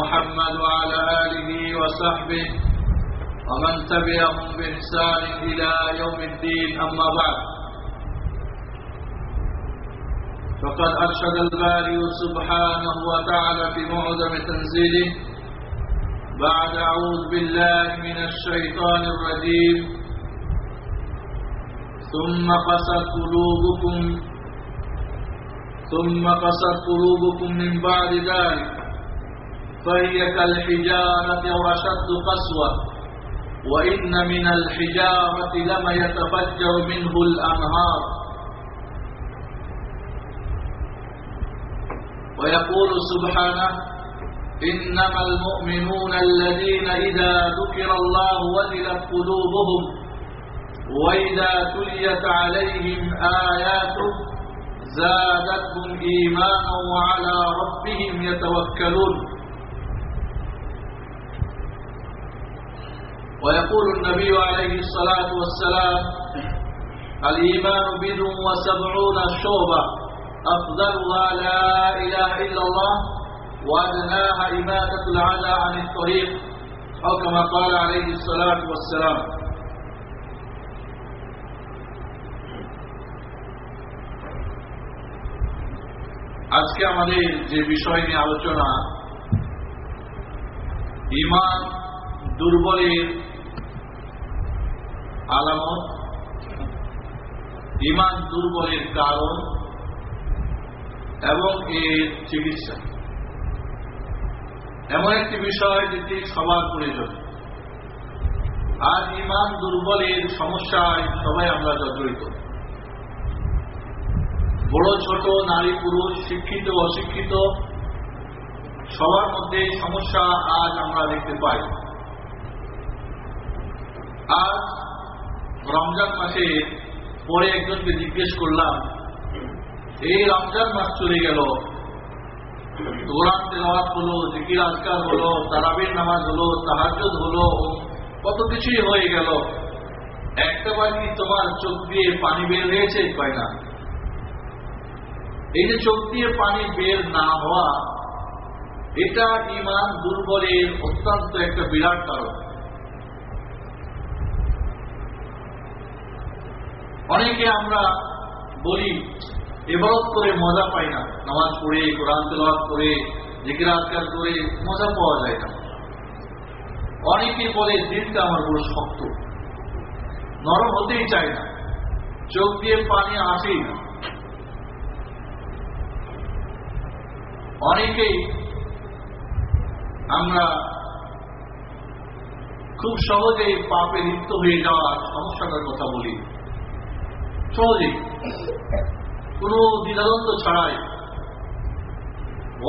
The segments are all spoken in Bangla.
محمد وعلى آله وصحبه ومن تبعهم بإحسان إلى يوم الدين. أما بعد فقد أرشد الباري سبحانه وتعالى في معظم تنزيله بعد أعوذ بالله من الشيطان الرجيم. ثم قست قلوبكم ثم قست قلوبكم من بعد ذلك. فهي كالحجارة أو أشد قسوة وإن من الحجارة لما يتفجر منه الأنهار. ويقول سبحانه إنما المؤمنون الذين إذا ذكر الله وجلت قلوبهم وإذا تليت عليهم آياته زادتهم إيمانا وعلى ربهم يتوكلون. ويقول النبي عليه الصلاة والسلام الإيمان بد وسبعون شعبة أفضلها لا إله إلا الله وأدناها إماتة العدى عن الطريق أو كما قال عليه الصلاة والسلام আজকে আমাদের যে বিষয় নিয়ে আলোচনা ইমান দুর্বলের আলামত ইমান দুর্বলের কারণ, এবং এর চিকিৎসা। এমন একটি বিষয় যেটি সবার প্রয়োজন। আজ ইমান দুর্বলের সমস্যায় সবাই আমরা জর্জরিত। বড়, ছোট, নারী, পুরুষ, শিক্ষিত, অশিক্ষিত, সবার মধ্যে সমস্যা আজ আমরা দেখতে পাই। আজ রমজান মাসে পরে একজনকে জিজ্ঞেস করলাম, এই রমজান মাস চলে গেল। কোরআন তেলাওয়াত হলো, জিকির আজকার হলো, তারাবির নামাজ হলো তাহাজুদ হলো, কত কিছুই হয়ে গেল। একটা বার কি তোমার চোখ দিয়ে পানি বের হয়েছে? পায় না। এই যে চোখ দিয়ে পানি বের না হওয়া, এটা ইমান দুর্বলের অত্যন্ত একটা বিরাট কারণ। অনেকে আমরা বলি, এবারত করে মজা পাই না। নামাজ পড়ে, কোরআন তেলাওয়াত করে, জিকির আজকাল করে মজা পাওয়া যায় না। অনেকে বলে, দিনটা আমার বড় শক্ত। নরম হতেই চায় না। চোখ দিয়ে পানি আসেই না। অনেকেই আমরা খুব সহজেই পাপে লিপ্ত হয়ে যাওয়ার সমস্যাটার কথা বলি। সহজেই কোনো দ্বিধাদ্বন্দ্ব ছাড়াই।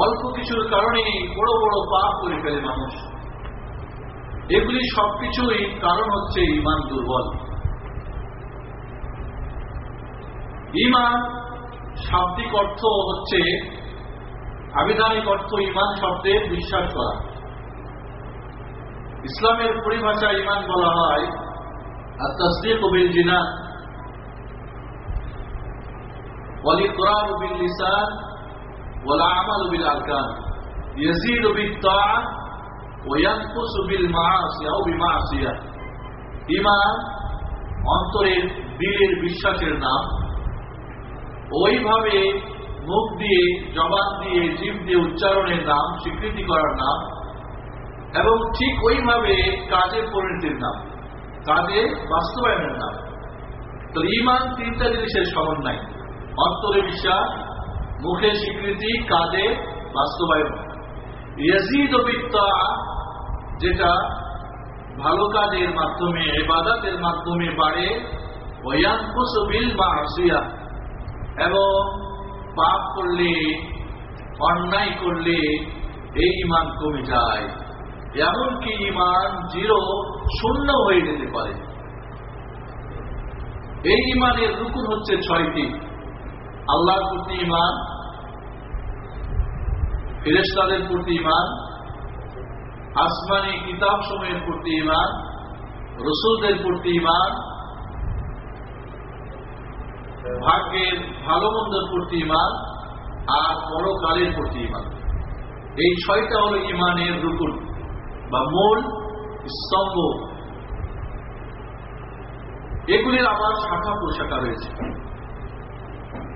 অল্প কিছুর কারণে বড় বড় পাপ করে ফেলে মানুষ। এগুলি সবকিছুই কারণ হচ্ছে ইমান দুর্বল। ইমান শাব্দিক অর্থ হচ্ছে আবিধানিক অর্থ ইমান শব্দের বিশ্বাস করা। ইসলামের পরিভাষা ইমান বলা হয় আর তসদিক বিল জিনান والإقرار باللسان والعمل بالأركان يزيد بالطاعة وينقص بالمعاصي أو بمعصية ইমান অন্তরের দিলের বিশ্বাসের নাম ওইভাবে মুখ দিয়ে জবান দিয়ে জীব দিয়ে উচ্চারণের নাম স্বীকৃতি করার নাম এবং ঠিক ওইভাবে কাজের পরিণতির নাম কাজে বাস্তবায়নের নাম তো ইমান তিনটা জিনিসের সমন্বয় অন্তরে বিশ্বাস, মুখে স্বীকৃতি কাজে বাস্তবায়ন। যেটা ভালো কাজের মাধ্যমে এবাদাতের মাধ্যমে বাড়ে ওয়ানকুসবিল বা আসিয়া এবং পাপ করলে, অন্যায় করলে এই ইমান কমে যায়। এমনকি ইমান জিরো, শূন্য হয়ে যেতে পারে। এই ইমানের রুকুন হচ্ছে ছয়টি। আল্লাহর প্রতি ইমান ফেরেস্তাদের প্রতি ইমান আসমানি কিতাব সময়ের প্রতি ইমান রসুলদের প্রতি ইমান ভাগ্যের ভালো মন্দের প্রতি ইমান আর পরকালের প্রতি ইমান এই ছয়টা হল ইমানের রুকুন বা মূল স্তম্ভ। এগুলির আবার শাখা প্রশাখা রয়েছে।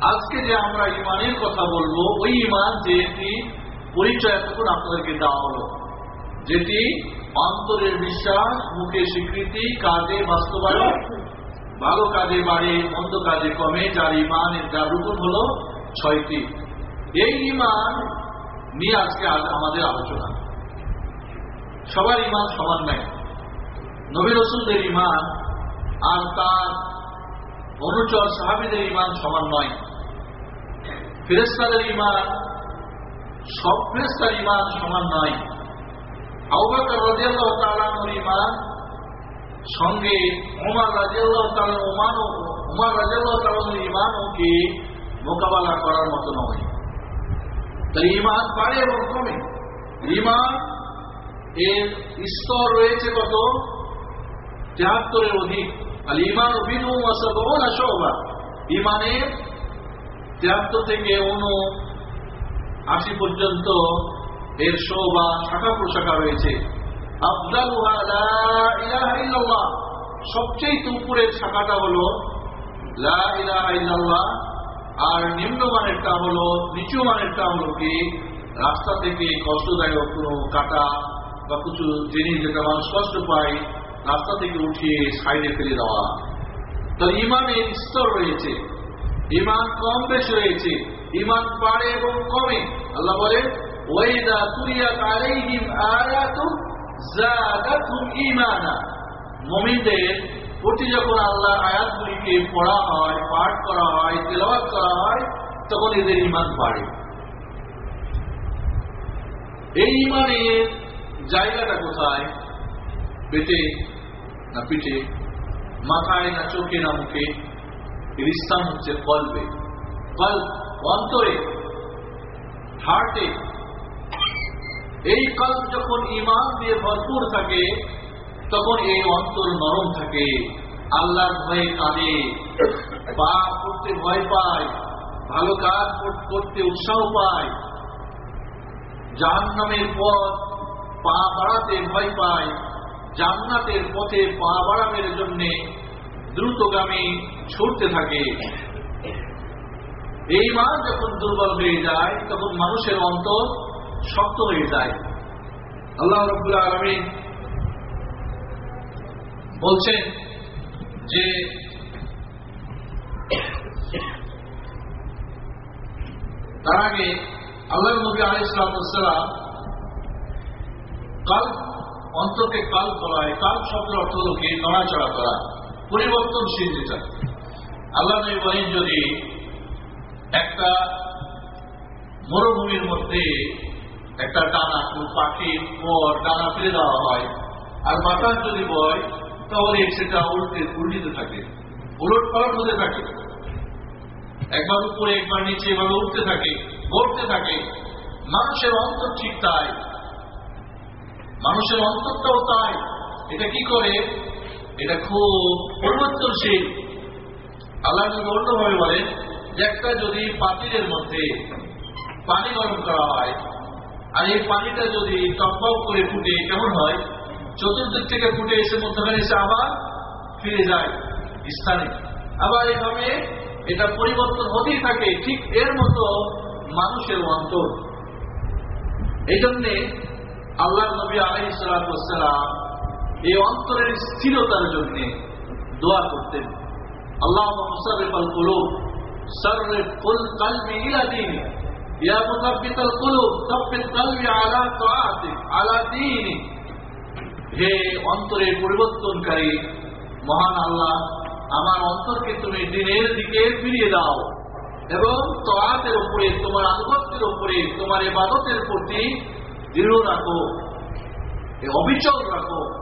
আজকে যে আমরা ইমানের কথা বলব, ওই ইমান যেটি পরিচয় এতক্ষণ আপনাদেরকে দেওয়া হলো। যেটি অন্তরের বিশ্বাস মুখে স্বীকৃতি, কাজে বাস্তবায়ন, ভালো কাজে বাড়ে, মন্দ কাজে কমে, যার ইমানের যার রূপন হল ছয়টি। এই ইমান নিয়ে আজকে আজ আমাদের আলোচনা। সবার ইমান সমান নাই। নবী রসুলদের ইমান আর তার অনুচর সাহাবিদের ইমান সমান নয়। ফেরেস্তাদের ইমান সব ফেরেস্তার ইমান সমান নয়। আউবাকর সঙ্গে মোকাবেলা করার মতো নয়। ইমান এবং কমে। ইমান এর স্তর রয়েছে কত? তেহাত্তরের অধিক। আর ইমান বিনু অসবন আসবা ইমানের তেহাত্তর থেকে অনু আশি পর্যন্ত এর শো বা শাখা প্রশাখা রয়েছে। সবচেয়ে উপরের শাখাটা হল আর নিম্নমানেরটা হলো নিচু মানেরটা হলো কি? রাস্তা থেকে কষ্টদায়ক কোনো কাটা বা কিছু জিনিস যেটা মানুষ কষ্ট পায়, রাস্তা থেকে উঠিয়ে সাইডে ফেলে দেওয়া। তো ইমানের স্তর রয়েছে। ইমান কম বেশ রয়েছে ইমান বাড়ে এবং কমে। আল্লাহ বলে ওয়াইদা তুরিয়াত আলাইহিম আয়াতুম জাদাতুম ঈমানা। মুমিনদের প্রতি যখন আল্লাহর আয়াতগুলিকে পড়া হয়, পাঠ করা হয়, তেলাওয়াত করা হয়, তখন এদের ইমান বাড়ে। এই ইমানের জায়গাটা কোথায়? পেটে না পিঠে? মাথায় না চোখে না মুখে? এর হচ্ছে কল্পে। কল্প অন্তরে হার্টে। এই কল্প যখন ইমান দিয়ে ভরপুর থাকে, তখন এই অন্তর নরম থাকে। আল্লাহর ভয়ে কাঁদে। পা করতে ভয় পায়। ভালো কাজ করতে উৎসাহ পায়। জাহান্নামের পথ পা বাড়াতে ভয় পায়। জান্নাতের পথে পা বাড়ানোর জন্য দ্রুতগামী ছুটতে থাকে। এই মান যখন দুর্বল হয়ে যায়, তখন মানুষের অন্তর শক্ত হয়ে যায়। আল্লাহ রবুল্লাহ আলমী বলছেন যে, তার আগে আল্লাহ নবী আলী ইসলাম কাল অন্তরকে কাল করা হয়। কাল শব্দের অর্থ হল কি? নড়াচড়া করা। পরিবর্তনশীল যেটা। আল্লাহ বলেন, যদি একটা মরুভূমির মধ্যে একটা ডানা পাখির পর ডানা ফেলে দেওয়া হয়, আর বাতাস যদি বয়, তাহলে সেটা উল্টে উল্টিতে থাকে। উলট পালট হতে থাকে। একবার উপরে, একবার নিচে, এভাবে উঠতে থাকে, গড়তে থাকে। মানুষের অন্তর ঠিক তাই। মানুষের অন্তরটাও তাই। এটা কি করে? এটা খুব পরিবর্তনশীল। আল্লাহ অন্যভাবে বলেন যে একটা যদি পাতিলের মধ্যে পানি গরম করা হয়, আর এই পানিটা যদি টকবক করে ফুটে, কেমন হয়? চতুর্দিক থেকে ফুটে এসে মধ্যখানে এসে আবার ফিরে যায় স্থানে। আবার এভাবে এটা পরিবর্তন হতেই থাকে, ঠিক এর মতো মানুষের অন্তর। এই জন্যে আল্লাহ নবী আলহি সালাম এই অন্তরের স্থিরতার জন্য দোয়া করতেন। আল্লাহ মুসারিফ আল কুলুব সাররিফ কুল কলবি ইলা দীনি ইয়া মুসাব্বিতাল কুলুব, সাব্বিত কলবি আলা তাআতিক, আলা দীনি হে অন্তরের পরিবর্তনকারী, মহান আল্লাহ, আমার অন্তরকে তুমি দিনের দিকে ফিরিয়ে দাও এবং তোয়াতের উপরে, তোমার আনুগত্যের উপরে, তোমার এবাদতের প্রতি দৃঢ় রাখো। অবিচল রাখো।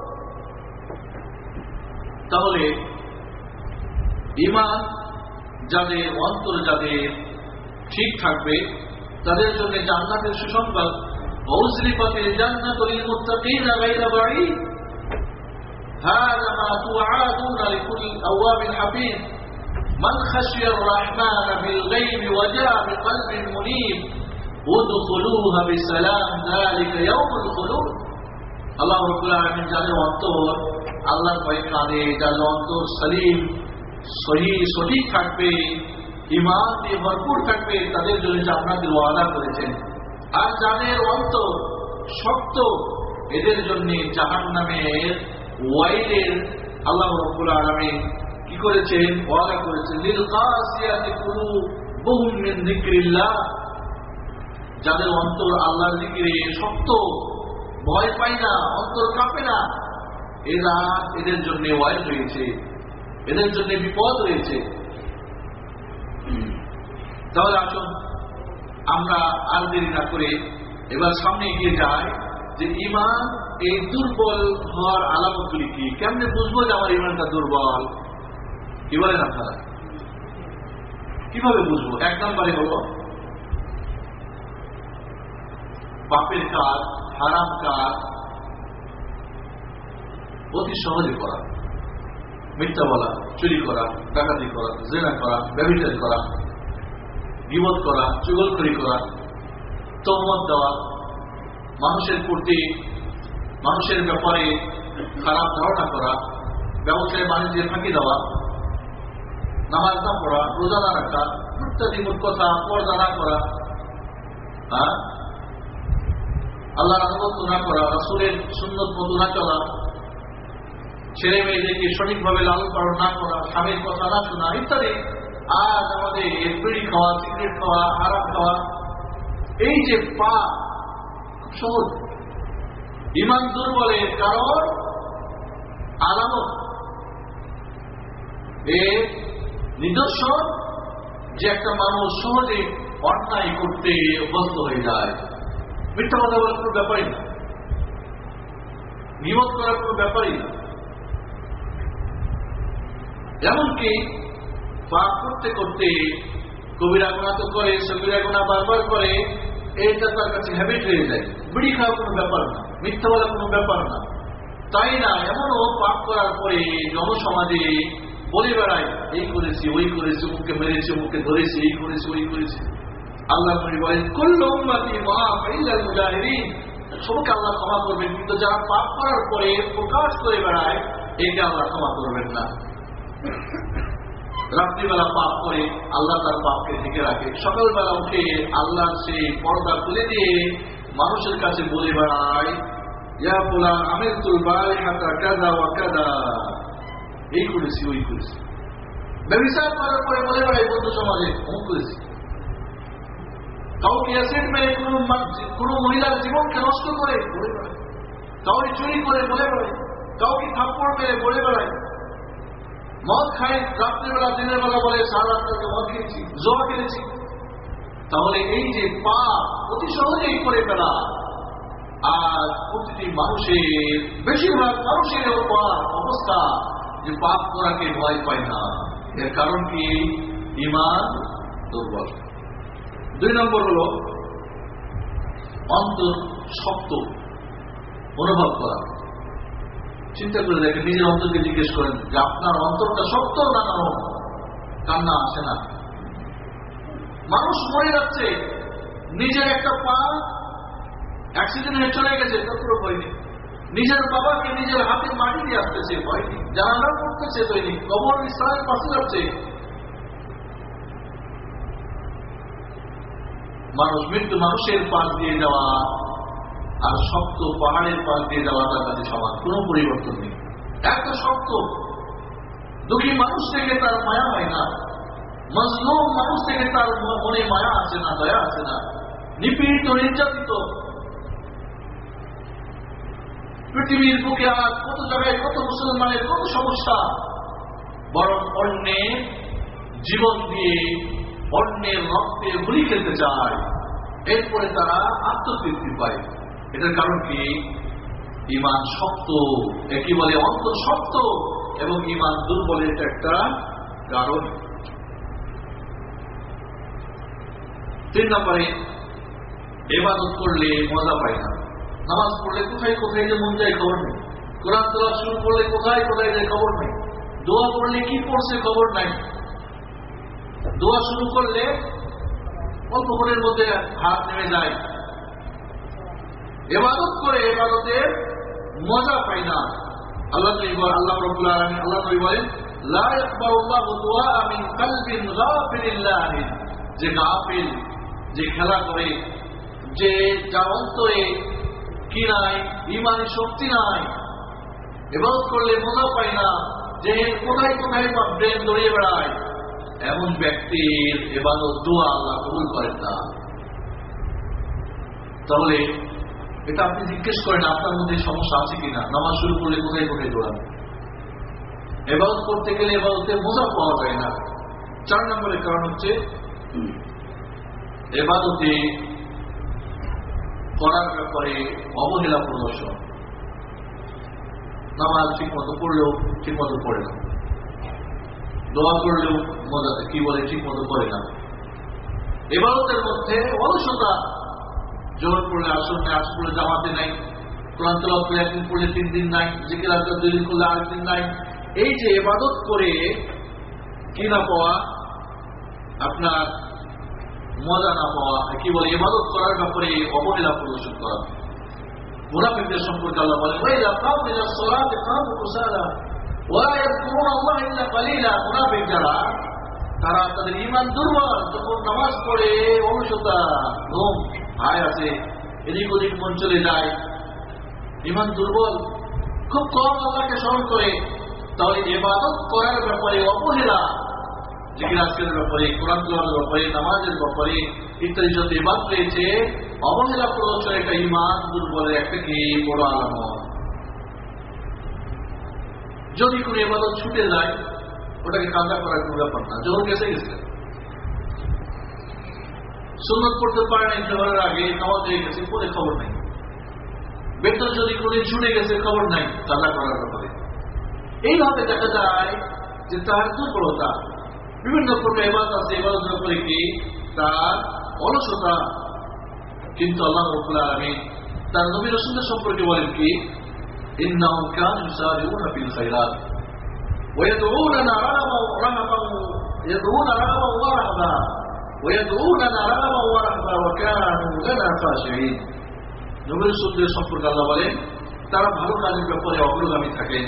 তাহলে ইমান যাদের অন্তর যাদের ঠিক থাকবে তাদের জন্য জান্নাতের সুসংবাদ وأزلفت الجنة للمتقين غير بعيد هذا ما توعدون لكل أواب حفيظ من خشي الرحمن بالغيب وجاء بقلب منيب ادخلوها بسلام ذلك يوم الخلود আল্লাহ রবুল আলমিন যাদের অন্তর আল্লাহর ভয়ে কাঁদে যাদের অন্তর সলিম, সহি, সঠিক থাকবে ইমান দিয়ে ভরপুর থাকবে, তাদের জন্য জান্নাতের ওয়াদা করেছেন। আর যাদের অন্তর শক্ত, এদের জন্য জাহান নামের ওয়াইলের আল্লাহ রব্বুল আলমিন কি করেছেন? ওয়াদা করেছেন নীল বহু যিকরিল্লাহ। যাদের অন্তর আল্লাহর জিকিরে শক্ত, ভয় পায় না, অন্তর কাঁপে না এরা এদের জন্য ওয়াইল রয়েছে, এদের জন্য বিপদ রয়েছে। তাহলে আসুন, আমরা আর দেরি না করে এবার সামনে এগিয়ে যাই যে ইমান এই দুর্বল হওয়ার আলামতগুলি কি? কেমনে বুঝব যে আমার ইমানটা দুর্বল? কি বলেন আপনারা? কীভাবে বুঝব? এক নম্বরে হল পাপের কাজ, হারাম কাজ অতি সহজে করা। মিথ্যা বলা, চুরি করা, ডাকাতি করা, জেনা করা ব্যবচার করা বিপদ করা, চুগলখড়ি করা, তহমত দেওয়া, মানুষের প্রতি, মানুষের ব্যাপারে খারাপ ধারণা করা, ব্যবসায় বাণিজ্যে ফাঁকি দেওয়া, নামাজ না পড়া, রোজা না রাখা, ইত্যাদি মূল কথা পর্দা না করা হ্যাঁ? আল্লাহ আনুগত্য না করা, রাসুলের সুন্দর মতো না চলা ছেলে মেয়েদেরকে সঠিকভাবে লালন পালন না করা, স্বামীর কথা না শোনা ইত্যাদি, আজ আমাদের বিড়ি খাওয়া, সিগারেট খাওয়া, আরাম খাওয়া, এই যে পা সহজ ইমান দুর্বলের কারণ আলামত। এর নিদর্শন যে একটা মানুষ সহজে অন্যায় করতে অভ্যস্ত হয়ে যায়। মিথ্যা কথা বলার কোনো ব্যাপারই না। নিমত করার কোনো ব্যাপারই না। এমনকি পাপ করতে করতে কবিরা গোনা তো করে সবিরা গোনা বারবার করে এটা তার কাছে হ্যাবিট হয়ে যায়। বিড়ি খাওয়া কোনো ব্যাপার না, মিথ্যা বলা কোনো ব্যাপার না। তাই না, এমনও পাপ করার পরে জনসমাজে বলে বেড়ায়, এই করেছি, ওই করেছি মুখে মেরেছি মুখে ধরেছি, এই করেছি, ওই করেছি। আল্লাহ বলেন কল্লম্মাতি মা ফাইলাল মুজাহিদিন। সবকে আল্লাহ ক্ষমা করবেন, কিন্তু যারা পাপ করার পরে প্রকাশ করে বেড়ায় একে আল্লাহ ক্ষমা করবেন না। রাত্রিবেলা পাপ করে আল্লাহ তার পাপকে ঢেকে রাখে। সকালবেলা উঠে আল্লাহ সেই পর্দা তুলে দিয়ে মানুষের কাছে বলে বেড়ায় এই করেছি ওই করেছি ব্যবসায় করার পরে বলে বেড়াই বন্ধু সমাজে, অমুক করেছি কাউকে অ্যাসিড মেরে কোনো কোনো মহিলার জীবনকে নষ্ট করে বলে বেড়ায়। কাউকে চুরি করে বলে বেড়ায়। কাউকে থাপ্পড় মেরে বলে বেড়ায়। মদ খায়, রাত্রিবেলা, দিনের বেলা বলে, সারা রাত্রকে মদ খেয়েছি জোয়া খেয়েছি। তাহলে এই যে পা অতি সহজেই করে ফেলা। আর প্রতিটি মানুষের, বেশিরভাগ মানুষের অবস্থা যে পাপ করাকে ভয় পায় না। এর কারণ কি? ইমান দুর্বল। দুই নম্বর হল অন্তর শক্ত, অনুভব করা। চিন্তা করে দেখেন, নিজের অন্তরকে জিজ্ঞেস করেন, যে আপনার অন্তরটা শক্ত না নরম? কান্না আসে না। মানুষ মরে যাচ্ছে, নিজের একটা পা অ্যাক্সিডেন্ট হয়ে চলে গেছে তারপরে ভয় নেই। নিজের বাবাকে নিজের হাতে মাটি দিয়ে আসতেছে, ভয় নেই। জানালা করতেছে তৈরি কবর ইসলামের পাশে যাচ্ছে। মানুষ মৃত্যু মানুষের পাশ দিয়ে যাওয়া আর শক্ত পাহাড়ের পাশ দিয়ে যাওয়া তার কাছে সমান কোন পরিবর্তন নেই। এত শক্ত। দুঃখী মানুষ থেকে তার মায়া হয় না। মজলুম মানুষ থেকে তার মনে মায়া আছে না, দয়া আছে না। নিপীড়িত, নির্যাতিত। পৃথিবীর বুকে আজ কত জায়গায় কত মুসলমানের কত সমস্যা। বরং অন্যের জীবন দিয়ে অন্যের রক্তে গুলি খেলতে চায়। এরপরে তারা আত্মতৃপ্তি পায়। এটার কারণ কি? ইমান শক্ত একই বলে অন্তর শক্ত এবং ইমান দুর্বলের এটা একটা কারণ। তিন নম্বরে এবাদত করলে মজা পায় না। নামাজ পড়লে কোথায় কোথায় যে মন যায় খবর নেই। কোরআন তোলা শুরু করলে কোথায় কোথায় যায় খবর নেই। দোয়া করলে কি পড়ছে খবর নাই। দোয়া শুরু করলে অল্প মধ্যে হাত নেমে যায়। এবাদত করে এবাদতের মজা পাই না। আল্লাহ আল্লাহ যে গাফিল, যে খেলা করে, যে অন্তরে কি নাই ইমানি শক্তি নাই, এবাদত করলে মজা পায় না, যে কোথায় কোথায় বা ব্রেন বেড়ায়, এমন ব্যক্তির এবাদত দোয়া আল্লাহ কবুল করেন না। তাহলে এটা আপনি জিজ্ঞেস করেন, আপনার মধ্যে সমস্যা আছে কিনা? নামাজ শুরু করলে কোথায় কোথায় দৌড়ান এবাদত করতে গেলে এবাদতে মজা পাওয়া যায় না। চার নম্বরের কারণ হচ্ছে, এবাদতে করার ব্যাপারে অবহেলা প্রদর্শন। নামাজ ঠিক মতো পড়লেও ঠিক মতো পড়ে না। দোয়া করলেও মজাতে কি বলে ঠিক মতো করে না। এবারতের মধ্যে অলসতা জোর পড়লে আসর আসর পড়লে জামাতে নাই কোরআন করে একদিন পড়লে তিন দিন নাই, জিকির দুই দিন করলে আরেকদিন নাই। এই যে এবাদত করে কি না পাওয়া? আপনার মজা না পাওয়া, কি বলে, এবাদত করার ব্যাপারে অবহেলা প্রদর্শন করা। মুনাফিকদের সম্পর্কে আল্লাহ বলেন ওয়াইদা কামু ইলা সলাতি কামু কুসালা, ওয়া ইয়াযকুরুনা আল্লাহ ইল্লা কালিলা। মুনাফিক যারা, তারা তাদের ঈমান দুর্বল, যখন নামাজ পড়ে অলসতা ঘুম। হায় আছে, এদিক ওদিক মন চলে যায়। ইমান দুর্বল, খুব কম আল্লাহকে স্মরণ করে। তাহলে এবাদত করার ব্যাপারে অবহেলা জিজ্ঞাসের ব্যাপারে কোরআন ব্যাপারে, নামাজের ব্যাপারে ইত্যাদি যত ইবাদ রয়েছে। অবহেলা প্রদর্শন একটা ইমান দুর্বলের একটা কি বড় আলামত। যদি কোনো এবাদত ছুটে যায়, ওটাকে কাজা করার কোনো ব্যাপার না। যখন গেছে গেছে। সুন্নত করতে পারে নাই জোহরের আগে নামাজ হয়ে গেছে পরে খবর নাই বেতন যদি কোনদিন ছুটে গেছে খবর নাই কাজা করার ব্যাপারে এইভাবে দেখা যায় যে তার দুর্বলতা বিভিন্ন প্রকার এবাদ আছে এবাদত ব্যাপারে কি তার অলসতা কিন্তু আল্লাহ রবুল্লাহ আলমী তার নবী রসুলের সম্পর্কে বলেন কি إنهم كانوا يسارعون في الخيرات ويدعوننا رغبا ورهبا يدعون رغبا ورهبا ويدعوننا رغبا ورهبا وكانوا لنا خاشعين নবী রসুলদের সম্পর্কে আল্লাহ বলেন তারা ভালো কাজের ব্যাপারে অগ্রগামী থাকেন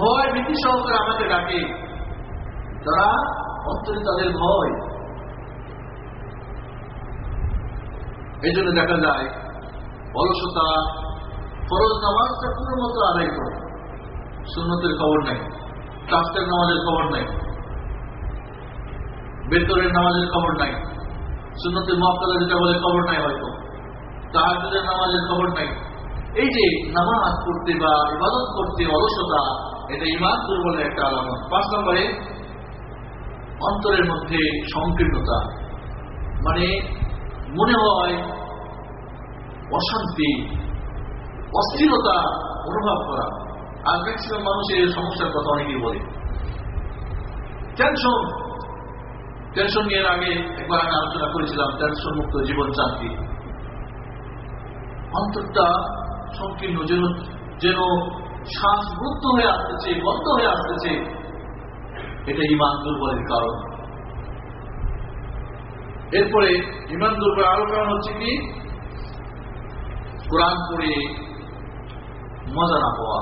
ভয় ভীতি সহকারে আমাকে ডাকে তারা অন্তরে তাদের ভয় এই জন্য দেখা যায় অলসতা ফরজ নামাজটা পুরো মতো আদায় করে সুন্নতের খবর নাই কাস্তের নামাজের খবর নাই বেতরের নামাজের খবর নাই। সুন্নতের মহাকালা যেটা বলে খবর নাই হয়তো। তাহাজের নামাজের খবর নাই। এই যে নামাজ পড়তে বা ইবাদত করতে অলসতা, এটা ইমান দুর্বলের একটা আলামত। পাঁচ নম্বরে, অন্তরের মধ্যে সংকীর্ণতা। মানে মনে হয় অশান্তি, অস্থিরতা অনুভব করা। আর ম্যাক্সিমাম মানুষের সমস্যার কথা অনেকেই বলে। টেনশন টেনশন নিয়ে আগে একবার আমি আলোচনা করেছিলাম টেনশন মুক্ত জীবন শান্তি অন্তরটা সংকীর্ণ, যেন যেন শ্বাসবদ্ধ হয়ে আসতেছে, বন্ধ হয়ে আসতেছে। এটা ইমান দুর্বলের কারণ। এরপরে ইমান দুর্বল আরও কারণ হচ্ছে কি? কোরআন পড়ে মজা না পাওয়া।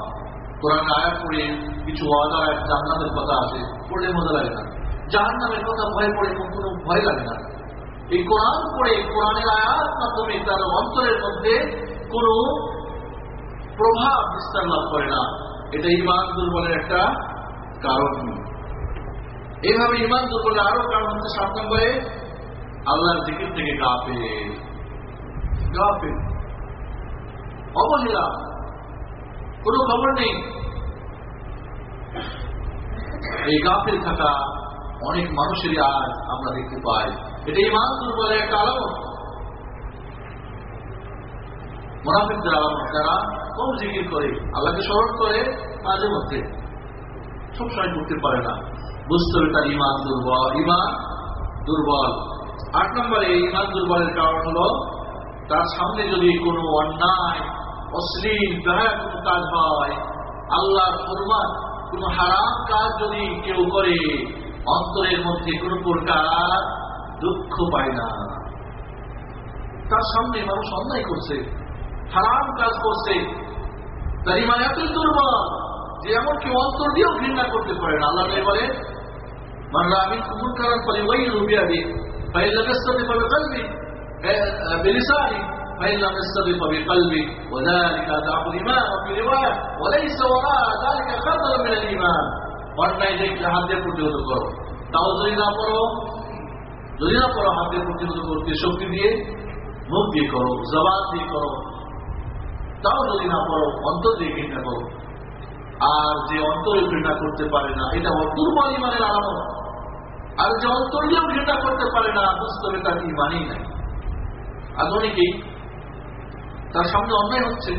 কোরআন আয়াত পড়ে কিছু ওয়াদা, জান্নাতের কথা আছে, পড়লে মজা লাগে না। জাহান নামের কথা ভয় পড়ে কোনো ভয় লাগে না। এই কোরআন পড়ে, কোরআনের আয়াত মাধ্যমে তার অন্তরের মধ্যে কোন প্রভাব বিস্তার লাভ করে না। এটা ইমান দুর্বলের একটা কারণ এইভাবে ইমান দুর্বলের আরও কারণ হচ্ছে সাত নম্বরে, আল্লাহর জিকির থেকে গাফে গাফে অবহেলা। কোনো খবর নেই। এই গাফের থাকা অনেক মানুষেরই আজ আমরা দেখতে পাই। এটা ইমান দুর্বলের একটা আলামত। মোনাফিকদের আলামত যারা কম জিকির করে, আল্লাহকে স্মরণ করে মাঝে মধ্যে। সবসময় করতে পারে না। বুঝতে হবে তার ইমান দুর্বল। ইমান দুর্বল। আট নম্বরে ইমান দুর্বলের কারণ হল, তার সামনে যদি কোনো অন্যায়, অশ্লীল বেহায় কোনো কাজ হয়, আল্লাহর ফরমান, কোনো হারাম কাজ যদি কেউ করে অন্তরের মধ্যে কোনো প্রকার দুঃখ পায় না তার সামনে মানুষ অন্যায় করছে হারাম কাজ করছে তার ইমান এতই দুর্বল যে এমনকি অন্তর দিয়েও ঘৃণা করতে পারে না আল্লাহ বলে মানলা আমি কুমুর কারণ ফলে ওই রুবিয়া দিই ফাইল লাগাস্তাতে পাবে কালবি بلساني فإن لم يستطع فبقلبي وذلك ضعف الإيمان وفي رواية وليس وراء ذلك خطر من الإيمان অন্যায় দেখলে হাত দিয়ে প্রতিহত করো। তাও যদি না করো, যদি না করো, হাত দিয়ে প্রতিহত করতে শক্তি দিয়ে মুখ দিয়ে করো, জবান দিয়ে করো। তাও যদি না করো, অন্তর দিয়ে ঘৃণা করো। আর যে অন্তরে ঘৃণা করতে পারে না, এটা দুর্বল ইমানের আলামত। আর যে অন্তর দিয়েও ঘৃণা করতে পারে না, বুঝতে তার ইমানই নাই। আজ তার সামনে অন্যায় হচ্ছে।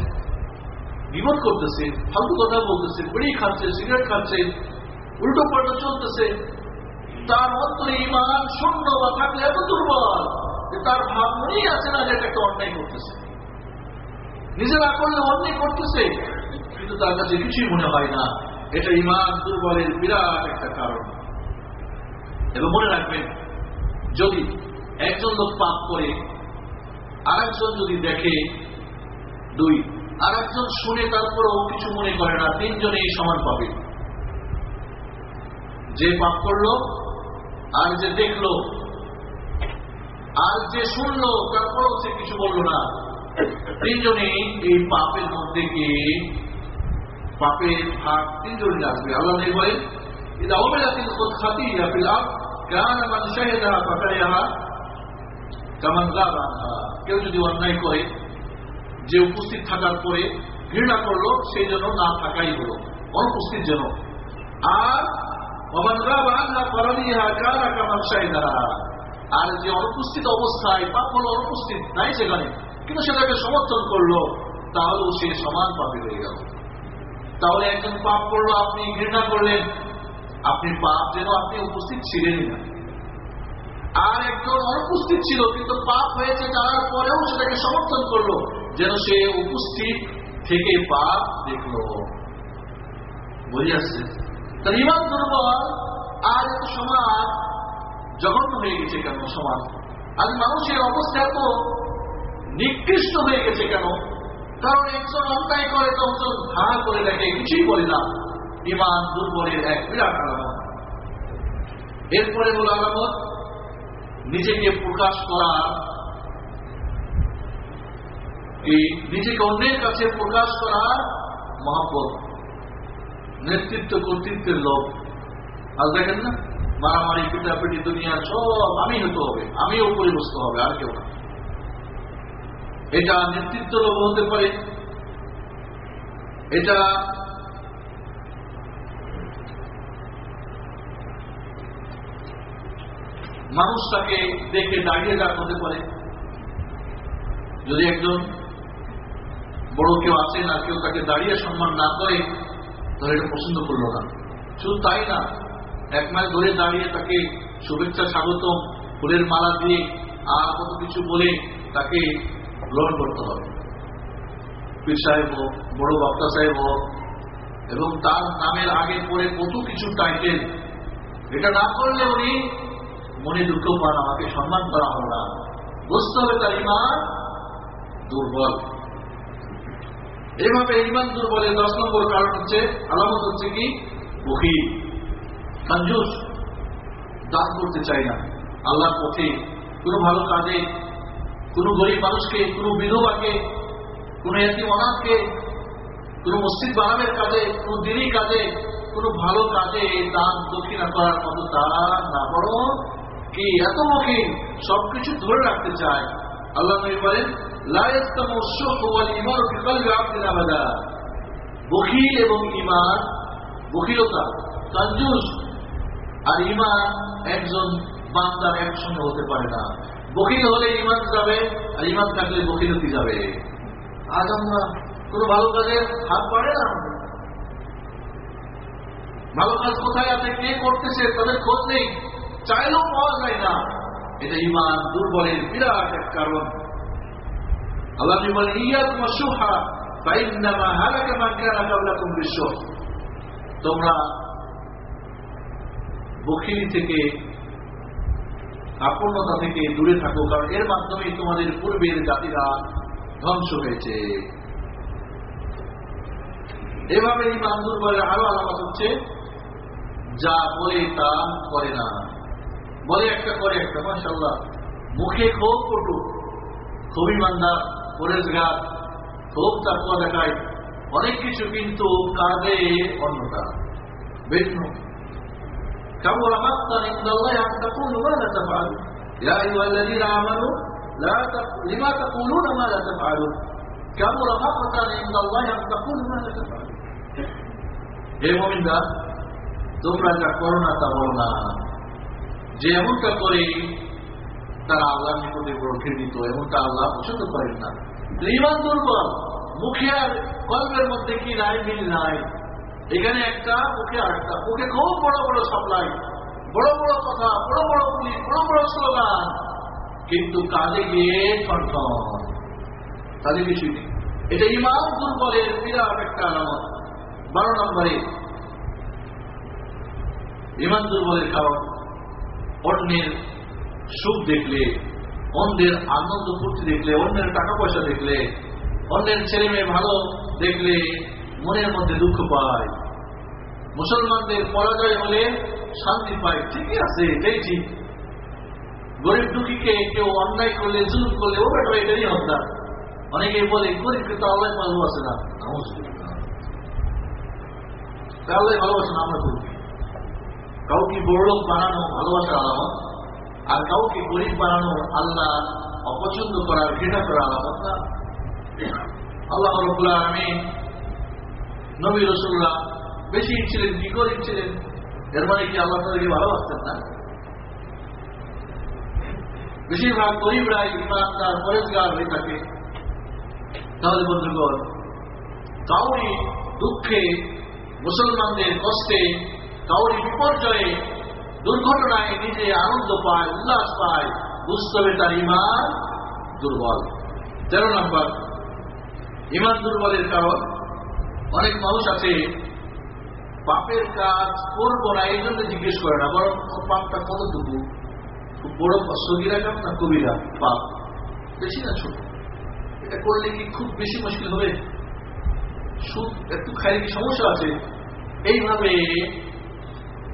বিপদ করতেছে, ফালতু কথা বলতেছে, বিড়ি খাচ্ছে, সিগারেট খাচ্ছে। উল্টো পাল্টা চলতেছে। তার অন্তরে ইমান শূন্য বা থাকলে এত দুর্বল যে তার ভাব মনেই আছে না যে একটা অন্যায় করতেছে। নিজেরা করলে অন্যায় করতেছে, কিন্তু তার কাছে কিছুই মনে হয় না। এটা ইমান দুর্বলের বিরাট একটা কারণ। এবং মনে রাখবেন, যদি একজন লোক পাপ করে, আরেকজন যদি দেখে, দুই আর একজন শুনে তারপরেও কিছু মনে করে না, তিনজনেই সমান পাবে। যে পাপ করলো আর যে দেখলো আর যে শুনলো তারপরেও সে কিছু বললো না তিনজনেই এই পাপের মধ্যে গিয়ে পাপের ভাগ তিনজনই আসবে আল্লাহ নেই বলেন إذا عملت الخطيئة في الأرض كان من شهدها فكرهها كمن غاب عنها কেউ যদি অন্যায় করে যে উপস্থিত থাকার পরে ঘৃণা করলো সেই জন্য না থাকাই হলো অনুপস্থিত যেন আর আর যে অনুপস্থিত অবস্থায় পাপ হলো অনুপস্থিত নাই সেখানে, কিন্তু সেটাকে সমর্থন করল, তাহলেও সে সমান পাপে হয়ে গেল। তাহলে একজন পাপ করল, আপনি ঘৃণা করলেন, আপনি পাপ যেন আপনি উপস্থিত ছিলেনই না। আর একজন অনুপস্থিত ছিল, কিন্তু পাপ হয়েছে জানার পরেও সেটাকে সমর্থন করল, যেন সে উপস্থিত থেকে পাপ দেখল। বুঝে আসছে? তার ইমান দুর্বল আর এত সমাজ জঘন্য হয়ে গেছে কেন সমাজ? আজ মানুষের অবস্থা এত নিকৃষ্ট হয়ে গেছে কেন? কারণ একজন অন্যায় করে তখন হা করে দেখে কিছুই বলে না। ইমান দুর্বলের এক বিরাট আলামত। এরপরে হল আলামত, নিজেকে প্রকাশ করা। এই নিজেকে অন্যের কাছে প্রকাশ করা মহাপদ নেতৃত্ব কর্তৃত্বের লোক আজ দেখেন না? মারামারি, পিটাপিটি দুনিয়ার সব আমি হতে হবে, আমিও পরিবস্ত হবে, আর কেউ না। এটা নেতৃত্ব লোক হতে পারে। এটা মানুষ তাকে দেখে দাঁড়িয়ে যাক হতে পারে। যদি একজন বড় কেউ আছে না কেউ তাকে দাঁড়িয়ে সম্মান না করে তাহলে এটা পছন্দ করল না। শুধু তাই না, এক মাস ধরে দাঁড়িয়ে তাকে শুভেচ্ছা স্বাগত, ফুলের মালা দিয়ে, আর কত কিছু বলে তাকে গ্রহণ করতে হবে। পীর সাহেব হোক বড় বক্তা সাহেব হোক এবং তার নামের আগে পরে কত কিছু টাইটেল, এটা না করলে উনি মনে দুঃখ পান, আমাকে সম্মান করা হল না। বুঝতে হবে তার ইমান দুর্বল। এইভাবে ইমান দুর্বলের দশ নম্বর কারণ হচ্ছে আলামত হচ্ছে কি? বহি কঞ্জুস। দান করতে চাই না। আল্লাহর পথে কোনো ভালো কাজে, কোনো গরিব মানুষকে, কোনো বিধবাকে, কোনো এতিম অনাথকে, কোনো মসজিদ বানাবের কাজে, কোনো দিনই কাজে, কোনো ভালো কাজে দান দক্ষিণা করার মতো তার না। বড় কি এত মুখী, সবকিছু ধরে রাখতে চায়। আল্লাহ বলেন বখিল এবং ইমান বখিলতা কঞ্জুস আর ইমান একজন বান্দার একসঙ্গে হতে পারে না। বকিল হলে ইমান যাবে আর ইমান থাকলে বকিলতি যাবে। আজ আমরা কোনো ভালো কাজে হাত পাড়ে না? ভালো কাজ কোথায় আছে? কে করতেছে? তাদের খোঁজ নেই। চাইলেও পাওয়া যায় না। এটা ইমান দুর্বলের বিরাট এক কারণ। আল্লাহ তোমরা থেকে কাপড়তা থেকে দূরে থাকো, কারণ এর মাধ্যমে তোমাদের পূর্বের জাতিরা ধ্বংস হয়েছে। এভাবে ইমান দুর্বলের আরও আলামত হচ্ছে, যা বলে তা করে না। বলে একটা করে একটা মাসাল্লাহ মুখে খুব কটু খুব ইমানদার পরেশগার খুব তাকুয়া দেখায় অনেক কিছু কিন্তু কাজে অন্যটা ভিন্ন كبر مقتا عند الله ان تقولوا ما لا تفعلون يا ايها الذين امنوا لا تق... لما تقولون ما لا تفعلون كبر مقتا عند الله ان تقولوا ما لا تفعلون হে মোমিনদা তোমরা যা করো না তা বলো না যে এমনটা করে তারা আল্লাহ নিকটে ঘৃণিত এমনটা আল্লাহ পছন্দ করেন না। ইমান দুর্বল, মুখে আর কল্পের মধ্যে কি নাই মিল নাই? এখানে একটা, মুখে আরেকটা মুখে খুব বড় বড় সাপ্লাই, বড় বড় কথা, বড় বড় পুলিশ বড় বড় স্লোগান। কিন্তু কাজে গিয়ে কাজে কিছুই নেই এটা ইমান দুর্বলের বিরাট একটা আলামত। বারো নম্বরে, ইমান দুর্বলের কারণ অন্যের সুখ দেখলে, অন্যের আনন্দ ফুর্তি দেখলে, অন্যের টাকা পয়সা দেখলে, অন্যের ছেলে মেয়ে ভালো দেখলে মনের মধ্যে দুঃখ পায়। মুসলমানদের পরাজয় হলে শান্তি পায়। ঠিকই আছে, এটাই ঠিক। গরিব দুঃখীকে কেউ অন্যায় করলে, জুলুম করলে, ও বেটা এটারই হত্যা অনেকে বলে গরিবকে তো আল্লাহ ভালোবাসে না। আল্লাহ ভালোবাসে না, আমরা করি কাউকে বড়লোক বানানো ভালোবাসার আলামত, আর কাউকে গরিব বানানো আল্লাহ অপছন্দ করার ঘৃণা করার আলামত না। আল্লাহ রবুল্লাহ আমি নবী রসুল্লাহ বেশি ছিলেন কি গরিব ছিলেন। এর মানে কি আল্লাহ তাদেরকে ভালোবাসতেন না? বেশিরভাগ গরিবরাই ইমানদার, পরেজগার হয়ে থাকে। তাহলে বন্ধুগণ, কাউরি দুঃখে, মুসলমানদের কষ্টে কাউরি বিপর্যয়ে দুর্ঘটনায় নিজে আনন্দ পায়, উল্লাস পায় বুঝতে তার ইমান দুর্বল। তেরো নম্বর ইমান দুর্বলের কারণ, অনেক মানুষ আছে, পাপের কাজ করব না, এই জন্য জিজ্ঞেস করে না, বরং পাপটা কতটুকু? খুব বড় সগিরা কাপ না কবিরা? পাপ। বেশি না ছোট। এটা করলে কি খুব বেশি মুশকিল হবে? সুদ, একটু খাইলে কি সমস্যা আছে? এইভাবে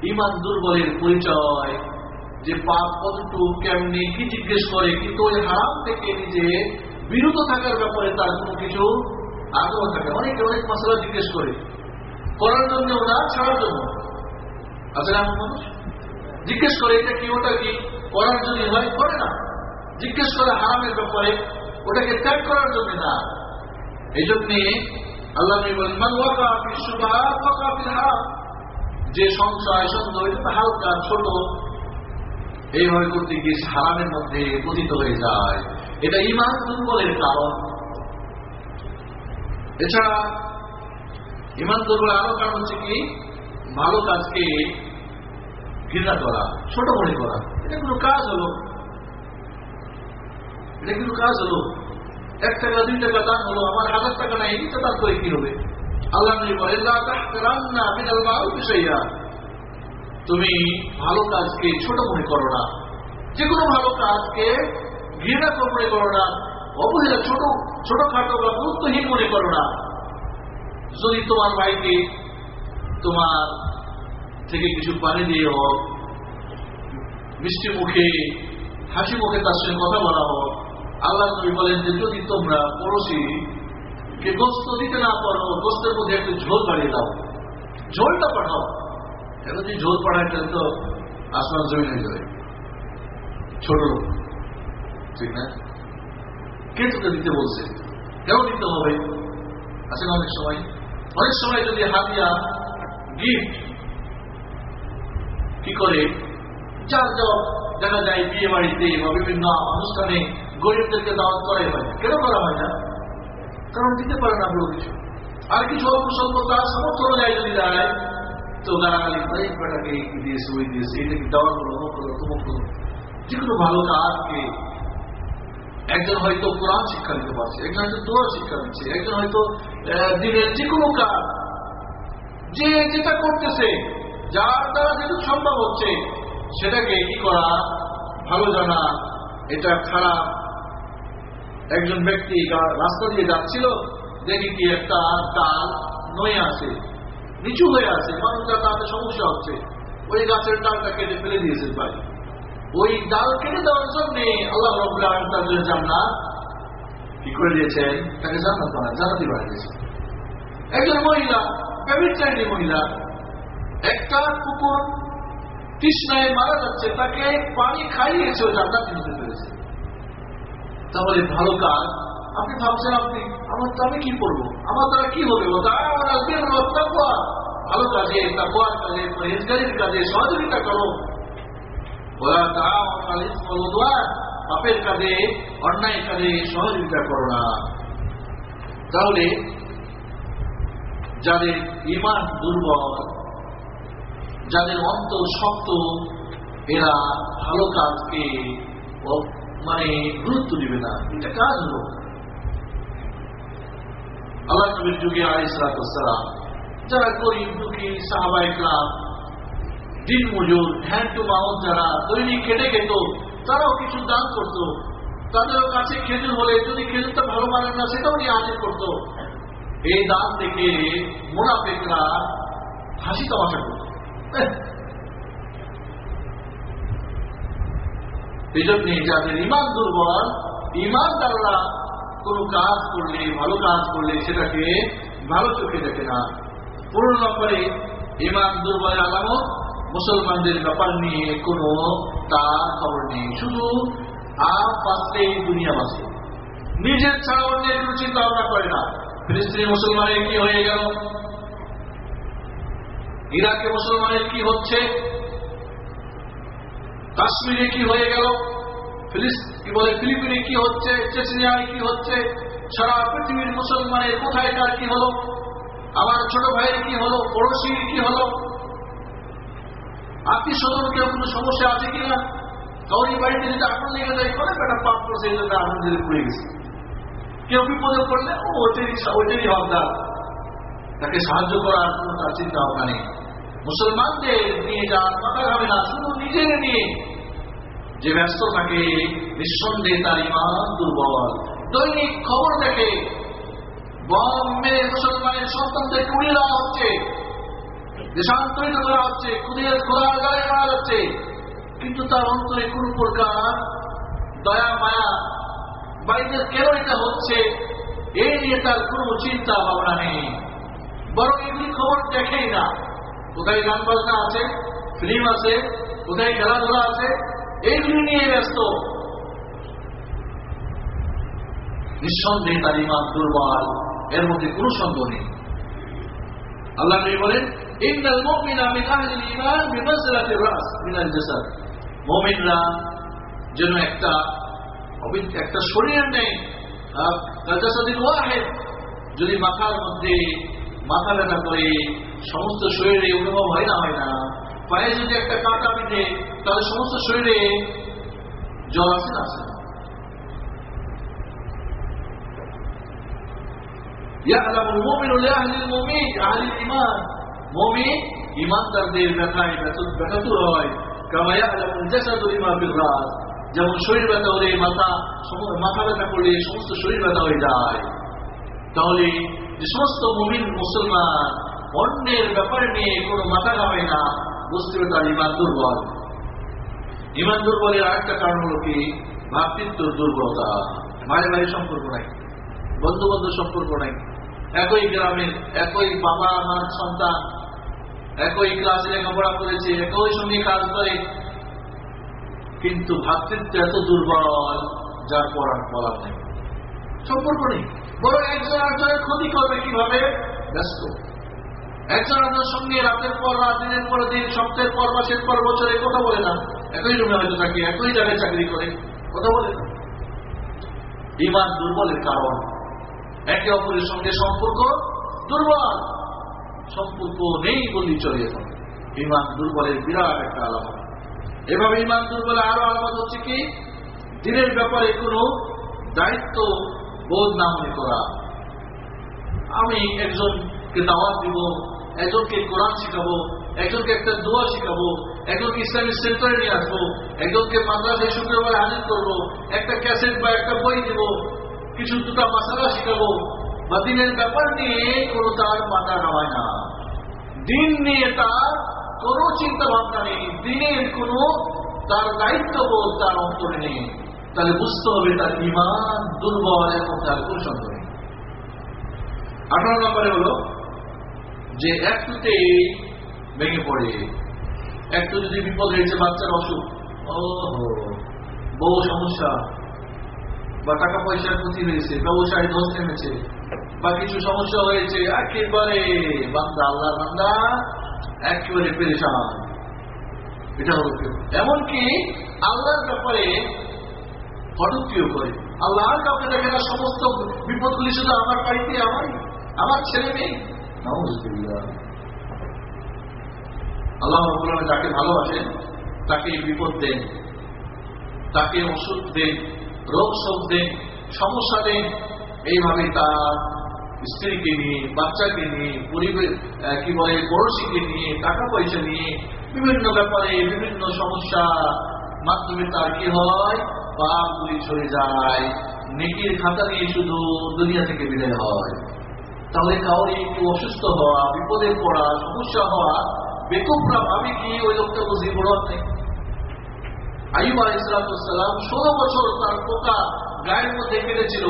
ইমান দুর্বলের পরিচয়। যে পাপ কতটুকু, কেমনি, কি জিজ্ঞেস করে কিন্তু ওই হারাম থেকে নিজে বিরত থাকার ব্যাপারে তার কোনো কিছু আগ্রহ থাকে। অনেকে, অনেক মশলা জিজ্ঞেস করে। করার জন্য ওরা ছাড়ার জন্য। আছে এমন মানুষ? জিজ্ঞেস করে, এটা কি, ওটা কি? করার জন্য হয়, করে না। জিজ্ঞেস করে হারামের ব্যাপারে, ওটাকে ত্যাগ করার জন্য না। এই জন্যে আল্লাহ বলেন, মান ওয়াকা হারাম যে সংশয় সন্দেহ হালকা ছোট, এইভাবে করতে গিয়ে হারামের মধ্যে পতিত হয়ে যায়। এটা ইমান দুর্বলের কারণ। এছাড়া ইমান দুর্বল আরও কারণ হচ্ছে কি? ভালো কাজকে ঘৃণা করা, ছোট মনে করা। এটা কোনো কাজ হলো। এটা কিন্তু কাজ হলো। এক টাকা, দুই টাকা দান হলো, আমার হাজার টাকা নাই এটা করে কি হবে? তুমি ভালো কাজকে ছোট মনে করো না। যে কোনো ভালো কাজকে ঘৃণা মনে করো না। অবহেলা ছোট, ছোটখাটো বা গুরুত্বহীন মনে করো না। যদি তোমার ভাইকে তোমার থেকে কিছু পানি দিয়ে হোক, মিষ্টি মুখে, হাসি মুখে তার সঙ্গে কথা বলা হোক, আল্লাহ নবী বলেন যে, যদি তোমরা পড়োশি কে গোস্ত দিতে না পারো, গোস্তের মধ্যে একটু ঝোল বাড়িয়ে দাও। ঝোলটা পাঠাও। এখন যদি ঝোল পাঠায় তো আসমান জমি হয়ে যাবে। ছোট লোক। ঠিক না? কে তোকে দিতে বলছে। কেন দিতে হবে? আছে না অনেক সময়। অনেক সময় যদি হাতিয়া গিফট কি করে? যার যাও দেখা যায় বিয়ে বাড়িতে বা বিভিন্ন অনুষ্ঠানে গরিবদেরকে দাওয়াত করাই হয়। কেন করা হয় না? কারণ দিতে পারে না পুরো কিছু। আর কিছু অল্প স্বল্প তার সামর্থ্য অনুযায়ী যদি দাঁড়ায় তো খালি ভাই বেটাকে এই দিয়েছে, ওই দিয়েছে এটা কি দেওয়ার করো অমুক করো করো। যে কোনো ভালো কাজকে একজন হয়তো কোরআন শিক্ষা দিতে পারছে, একজন হয়তো দোয়া শিক্ষা দিচ্ছে, একজন হয়তো দিনের যে কোনো কাজ, যে যেটা করতেছে, যার দ্বারা যেটুকু সম্ভব হচ্ছে, সেটাকে কি করা, ভালো জানা, এটা খারাপ একজন ব্যক্তি রাস্তা দিয়ে যাচ্ছিল, দেখি কি একটা ডাল নয়ে আছে, নিচু হয়ে আছে, মানুষ তাতে সমস্যা হচ্ছে। ওই গাছের ডালটা কেটে ফেলে দিয়েছে ভাই। ওই ডাল কেটে দেওয়ার জন্য আল্লাহ আলম জান্নাত কি করে দিয়েছেন? তাকে জান্নাত বানা জানাতে বাড়ি দিয়েছেন একজন মহিলা ব্যবচারী মহিলা, একটা কুকুর তৃষ্ণায় মারা যাচ্ছে, তাকে পানি খাইয়েছে জান্নাত নিতে তাহলে ভালো কাজ। আপনি ভাবছেন, আপনি, আমার তো আমি কি করব? আমার দ্বারা কি হবে আমার আজকে তাকুয়া ভালো কাজে তাকুয়ার কাজে পরেজগারির কাজে, সহযোগিতা করো। পাপের কাজে, অন্যায় কাজে সহযোগিতা করো না। তাহলে, যাদের ইমান দুর্বল, যাদের অন্তর শক্ত, এরা ভালো কাজকে মানে গুরুত্ব দিবে না। এটা কাজ হলো আল্লাহ নবীর যুগে আলিসালাম যারা গরিব, দুঃখী সাহাবা ইকরাম দিন মজুর হ্যান্ড টু মাউথ যারা দৈনিক খেটে খেত, তারাও কিছু দান করত। তাদেরও কাছে খেজুর হলে যদি খেজুরটা ভালো মানেন না, সেটাও নিয়ে হাজির করত। এই দান থেকে মোনাফেকরা হাসি তামাশা করত। এই জন্য যাদের ইমান দুর্বল ইমানদাররা কোন কাজ করলে, ভালো কাজ করলে সেটাকে ভালো চোখে দেখে না। পনেরো নম্বরে ইমান দুর্বল আলামত মুসলমানদের ব্যাপার নিয়ে কোনো তার খবর নেই। শুধু আম বাঁচলেই দুনিয়া বাঁচে নিজের ছাড়া অন্যের কোনো চিন্তা ভাবনা করে না। ফিলিস্তিনি মুসলমানের কি হয়ে গেল? ইরাকে মুসলমানের কি হচ্ছে? কাশ্মীরে কি হয়ে গেল? ফিলিপিনে কি হচ্ছে? চেচনিয়ায় কি হচ্ছে? সারা পৃথিবীর মুসলমানের কোথায় কার কি হলো? আমার ছোট ভাইয়ের কি হলো? পড়োশির কি হলো? আত্মীয় স্বজন কেউ কোনো সমস্যা আছে কিনা? কাউরি বাড়িতে যদি আগুন লেগে যায় করে বেটা, পাপ করছে, এই আগুন দিলে পড়ে গেছে। কেউ বিপদে পড়লে, ও, ওইটারই ওইটারই হকদার। তাকে সাহায্য করার কোনো তার চিন্তা ভাবনা নেই। মুসলমানদের নিয়ে যাওয়ার কথা হবে না, শুধু নিজের নিয়ে। যে ব্যস্ত থাকে, নিঃসন্দেহে তার ইমান দুর্বল। দৈনিক খবর দেখে বম মুসলমানের সন্তানদেরকে উড়িয়ে দেওয়া হচ্ছে। দেশান্তরিত করা হচ্ছে খুদের খোলার গায়ে মারা যাচ্ছে। কিন্তু তার অন্তরে কোন প্রকার দয়া, মায়া বাড়িতে কেন এটা হচ্ছে। এই নিয়ে তার কোনো চিন্তা ভাবনা নেই। বরং এগুলি খবর দেখেই না। কোথায় গান বাজনা আছে ফিল্ম আছে, কোথায় খেলাধুলা আছে, এইগুলি নিয়ে ব্যস্ত। নিঃসন্দেহে তার ইমান দুর্বল, এর মধ্যে কোনো সন্দেহ নেই। আল্লাহ বলেন, ইন্নাল যেন একটা একটা শরীর নেই যদি মাথার মধ্যে মাথা ব্যথা করে সমস্ত শরীরে অনুভব হয় না হয় না। পায়ে যদি একটা কাঁটা পিঠে, তাহলে সমস্ত শরীরে জল আছে না আছে যেমন শরীর ব্যথা হলে মাথা মাথা ব্যথা করলে সমস্ত শরীর ব্যথা হয়ে যায়। তাহলে যে সমস্ত মুমিন মুসলমান, অন্যের ব্যাপারে নিয়ে কোনো মাথা ঘামায় না বুঝতে তার ইমান দুর্বল। ইমান দুর্বলের আরেকটা কারণ হলো কি? ভাতৃত্ব দুর্বলতা। ভাই ভাই সম্পর্ক নাই, বন্ধু বন্ধু সম্পর্ক নাই। একই গ্রামের একই বাবা মার সন্তান, একই ক্লাসে লেখাপড়া করেছে, একই সঙ্গে কাজ করে। কিন্তু ভাতৃত্ব এত দুর্বল, যার পড়ার বলার নেই। সম্পর্ক নেই। বরং একজন একজনের ক্ষতি করবে কীভাবে? ব্যস্ত। একজন আপনার সঙ্গে রাতের পর রাত, দিনের পর দিন, সপ্তাহের পর মাসের পর বছরে কথা বলে না। একই রুমে হয়তো থাকে, একই জায়গায় চাকরি করে। কথা বলে না। ইমান দুর্বলের কারণ। একে অপরের সঙ্গে সম্পর্ক দুর্বল। সম্পর্ক নেই বললেই চলে যেত ইমান দুর্বলের বিরাট একটা আলামত। এভাবে ইমান দুর্বলের আরও আলামত হচ্ছে কি? দিনের ব্যাপারে কোনো দায়িত্ব বোধ না মনে করা। আমি একজনকে দাওয়াত দিব একজনকে কোরআন শিখাবো একজনকে একটা দোয়া শিখাবো একজনকে ইসলামিক সেন্টারে নিয়ে আসব একজনকে মাদ্রাসায় শুক্রবার হাজির করব, একটা ক্যাসেট বা একটা বই দিব, কিছু দুটা মশালা শিখাবো। বা দিনের ব্যাপার নিয়ে কোনো তার মাথা নামায় না। দিন নিয়ে তার কোনো চিন্তা ভাবনা নেই, দিনের কোনো তার দায়িত্ব দায়িত্ববোধ তার অন্তরে নেই। তাহলে বুঝতে হবে তার ইমান দুর্বল এবং তার কুসন্দ নেই। আঠারো নম্বরে হলো, যে একটুতেই ভেঙে পড়ে একটু যদি বিপদ হয়েছে বাচ্চার অসুখ। ও বউ সমস্যা। বা টাকা পয়সার ক্ষতি হয়েছে, ব্যবসায় ধস নেমেছে, বা কিছু সমস্যা হয়েছে, একেবারে বান্দা আল্লাহ বান্দা, একেবারে পেরেশান। এটা হলো এমনকি আল্লাহর ব্যাপারে হটুক্তিও করে আল্লাহ আর কাউকে দেখে না সমস্ত বিপদগুলি শুধু আমার বাড়িতে আমার আমার ছেলে মেয়ে। আল্লাহ যাকে ভালোবাসেন তাকে বিপদ দেন তাকে ওষুধ দেন রোগ শোক দেন সমস্যা দেন। এইভাবে তার স্ত্রীকে নিয়ে বাচ্চাকে নিয়ে পরিবেশ কি বলে পড়োশিকে নিয়ে টাকা পয়সা নিয়ে বিভিন্ন ব্যাপারে বিভিন্ন সমস্যা মাধ্যমে তার কি হয়? পাপগুলি সরে যায়। নেকির খাতা নিয়ে শুধু দুনিয়া থেকে বিদায় হয়। তাহলে কাউরে একটু অসুস্থ হওয়া, বিপদে পড়া, সমস্যা হওয়া, বেকুবরা ভাবে কি ওই লোকটা বুঝি বড় নেই? আইব আলাইসালাম ষোলো বছর তার পোকা গায়ের মধ্যে কেটেছিল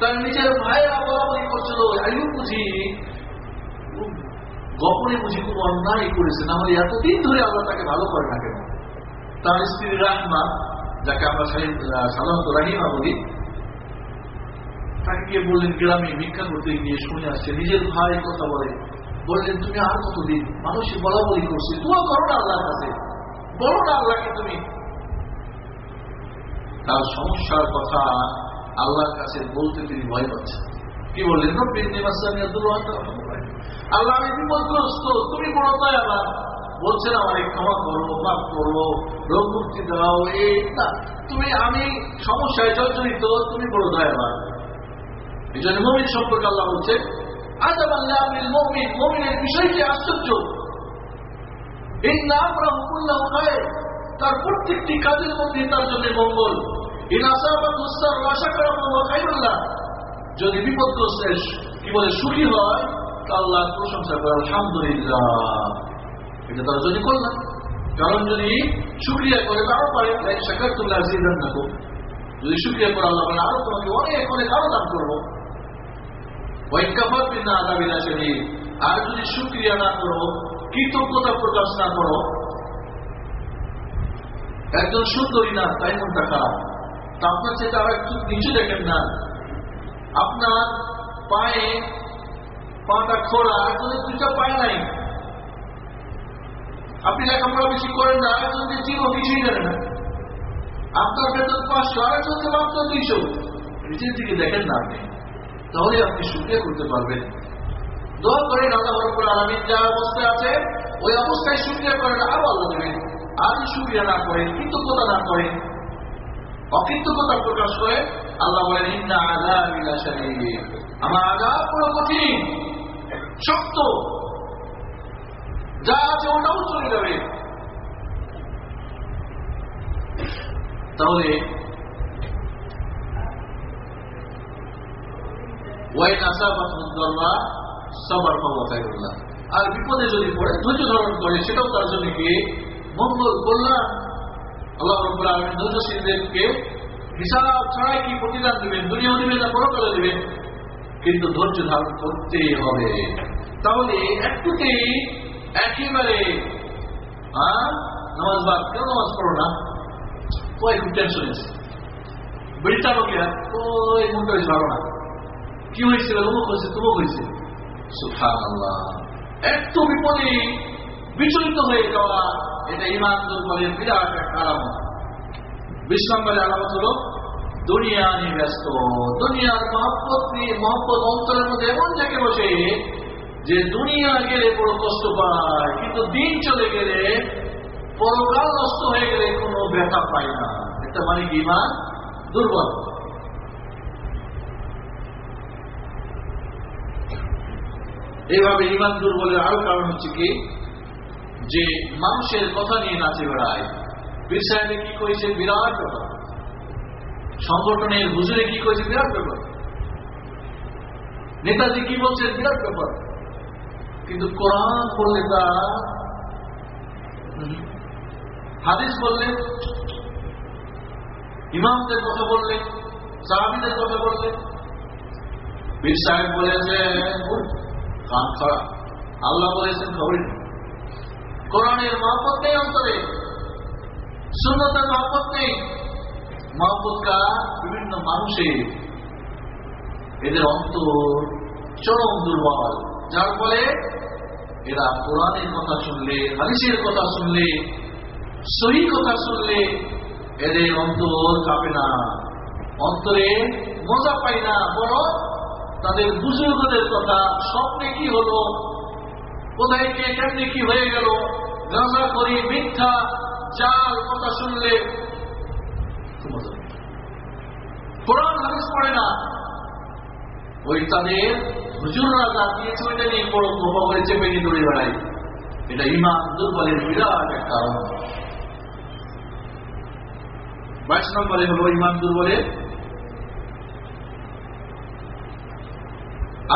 তার নিজের ভাইয়েরা বলাবলি করছিল। আইব বুঝি গোপনে বুঝি খুব অন্যায় করেছে। না হলে এতদিন ধরে আল্লাহ তাকে ভালো করে না। কেন তার স্ত্রী রাহিমা, যাকে আমরা সাধারণত রাহিমা বলি, তাকে গিয়ে বললেন, গ্রামে ভিক্ষা করতে গিয়ে শুনে আসছে, নিজের ভাই কথা বলে, বললেন, তুমি আর কতদিন মানুষই বলা বলি করছে? তোমার করো না আল্লাহর কাছে। বলো না আল্লাহকে তুমি। তার সমস্যার কথা আল্লাহর কাছে বলতে তিনি ভয় পাচ্ছেন। কি বললেন? আল্লাহ আমি বিপদগ্রস্ত, তুমি বড় তাই আবার বলছেন আমাকে ক্ষমা করো, মাফ করো রোগ মুক্তি দাও, এই না, তুমি, আমি সমস্যায় জর্জরিত, তুমি বড় দয়াবান এই জন্য মমিন সম্পর্কে আল্লাহ বলছে আজাব আল্লাহ মমিন, মমিনের বিষয়টি আশ্চর্য। এই নাম রহমুল্লাহ হয় তার প্রত্যেকটি কাজের মধ্যে তার জন্য মঙ্গল। ইন আসাবাত উস্তার আশা করা খাইরুল্লাহ যদি বিপদগ্রস্ত কি বলে সুখী হয়, তা আল্লাহ প্রশংসা করে, আলহামদুলিল্লাহ। এটা তারা যদি করলাম কারণ যদি সুক্রিয়া করে তারও পারে। শেখার তুল্লাহ সিদ্ধান্ত থাকো যদি সুক্রিয়া করে আল্লাহ আরও তোমাকে অনেক অনেক, আরও দান করব। ওয়াইকাফাত বিনা আদাবিল আসেনি আর যদি সুক্রিয়া না করো, কৃতজ্ঞতা প্রকাশ না করো, একজন সুন্দরী না, তাই মনটা খারাপ। তা আপনার চেয়ে তারা একটু নিচু দেখেন না। আপনার পায়ে পাটা খোলা একজনের দুইটা পায়ে নাই। আপনি লেখাপড়া বেশি করেন না একজনকে জীব কিছুই জানে না। আপনার বেতন পাঁচশো আর একজনকে মাত্র দুইশো। নিজের দিকে দেখেন না আপনি। তাহলে আপনি সুক্রিয়া করতে পারবেন। দোয়া করেন আল্লাহ রব্বুল আলমিন, যা অবস্থায় আছে, ওই অবস্থায় সুক্রিয়া করেন আরও আল্লাহ দেবেন। আর সুক্রিয়া না করেন কৃতজ্ঞতা না করেন অকৃতজ্ঞতা প্রকাশ করে আল্লাহ বলেন, ইন্না শাদীদ আমার আজাব পুরো কঠিন, শক্ত। যা আছে ওটাও চলে যাবে। তাহলে, ওয়াইন আসাবাত মুদ্দররা সবার পাওয়া খাইরুল্লাহ আর বিপদে যদি পড়ে, ধৈর্য ধারণ করে, সেটাও তার জন্য কি মঙ্গল কল্যাণ আল্লাহ রব্বুল আলমিন ধৈর্যশীলদেরকে হিসাব ছাড়াই কি প্রতিদান দিবেন? দুনিয়াও দিবেন না পরকালে দিবেন। কিন্তু ধৈর্য ধারণ করতেই হবে। তাহলে একটুতেই একেবারে নামাজ বাদ, কেন নামাজ পড়ো না? ওই খুব টেনশন আছে। বেড়িটা লোকে ওই মনটা বেশ ভালো না। কি হয়েছিল অমুক হয়েছে, তুমুক হয়েছে। একটু বিপদে বিচলিত হয়ে যাওয়া, এটা ইমান দুর্বলের বিরাট একটা আলামত। বিশ নম্বরের আলামত হল, দুনিয়া নিয়ে ব্যস্ত। দুনিয়ার মহব্বত নিয়ে মহব্বত অন্তরের মধ্যে এমন জায়গায় বসে যে দুনিয়া গেলে বড় কষ্ট পায়, কিন্তু দিন চলে গেলে পরকাল নষ্ট হয়ে গেলে কোনো ব্যথা পায় না। এটা মানে ইমান দুর্বল। এইভাবে ইমান দুর্বলের আরও কারণ হচ্ছে কি? যে মানুষের কথা নিয়ে নাচে বেড়ায় পীর কি করেছে? বিরাট ব্যাপার। সংগঠনের হুজুরে কি করেছে? বিরাট ব্যাপার। নেতাজি কি বলছে বিরাট ব্যাপার। কিন্তু কোরআন বললে তা হাদিস বললে ইমামদের কথা বললে, সাহাবিদের কথা বললে বীর সাহেব বলেছে কান খারাপ। আল্লাহ বলেছেন, খবরই নেই। কোরআনের মহব্বত নেই অন্তরে। শূন্যতার মহব্বত নেই। মহব্বতকা বিভিন্ন মানুষের। এদের অন্তর চরম দুর্বল। যার ফলে এরা কোরআনের কথা শুনলে, হাদিসের কথা শুনলে, সহি কথা শুনলে, এদের অন্তর কাঁপে না। অন্তরে মজা পায় না, বরং তাদের বুজুর্গদের কথা, স্বপ্নে কি হলো, কোথায় কে, কেমনি কি হয়ে গেল, গাঁজা করি মিথ্যা চাল কথা শুনলে কোরআন হাদিস পড়ে না ওই তাদের হুজুররা যা দিয়েছে ওইটা নিয়ে বড় প্রভাব করে চেপে নিয়ে দৌড়ে বেড়ায়। এটা ইমান দুর্বলের বিরাট এক কারণ বাইশ নম্বরে হলো ইমান দুর্বলের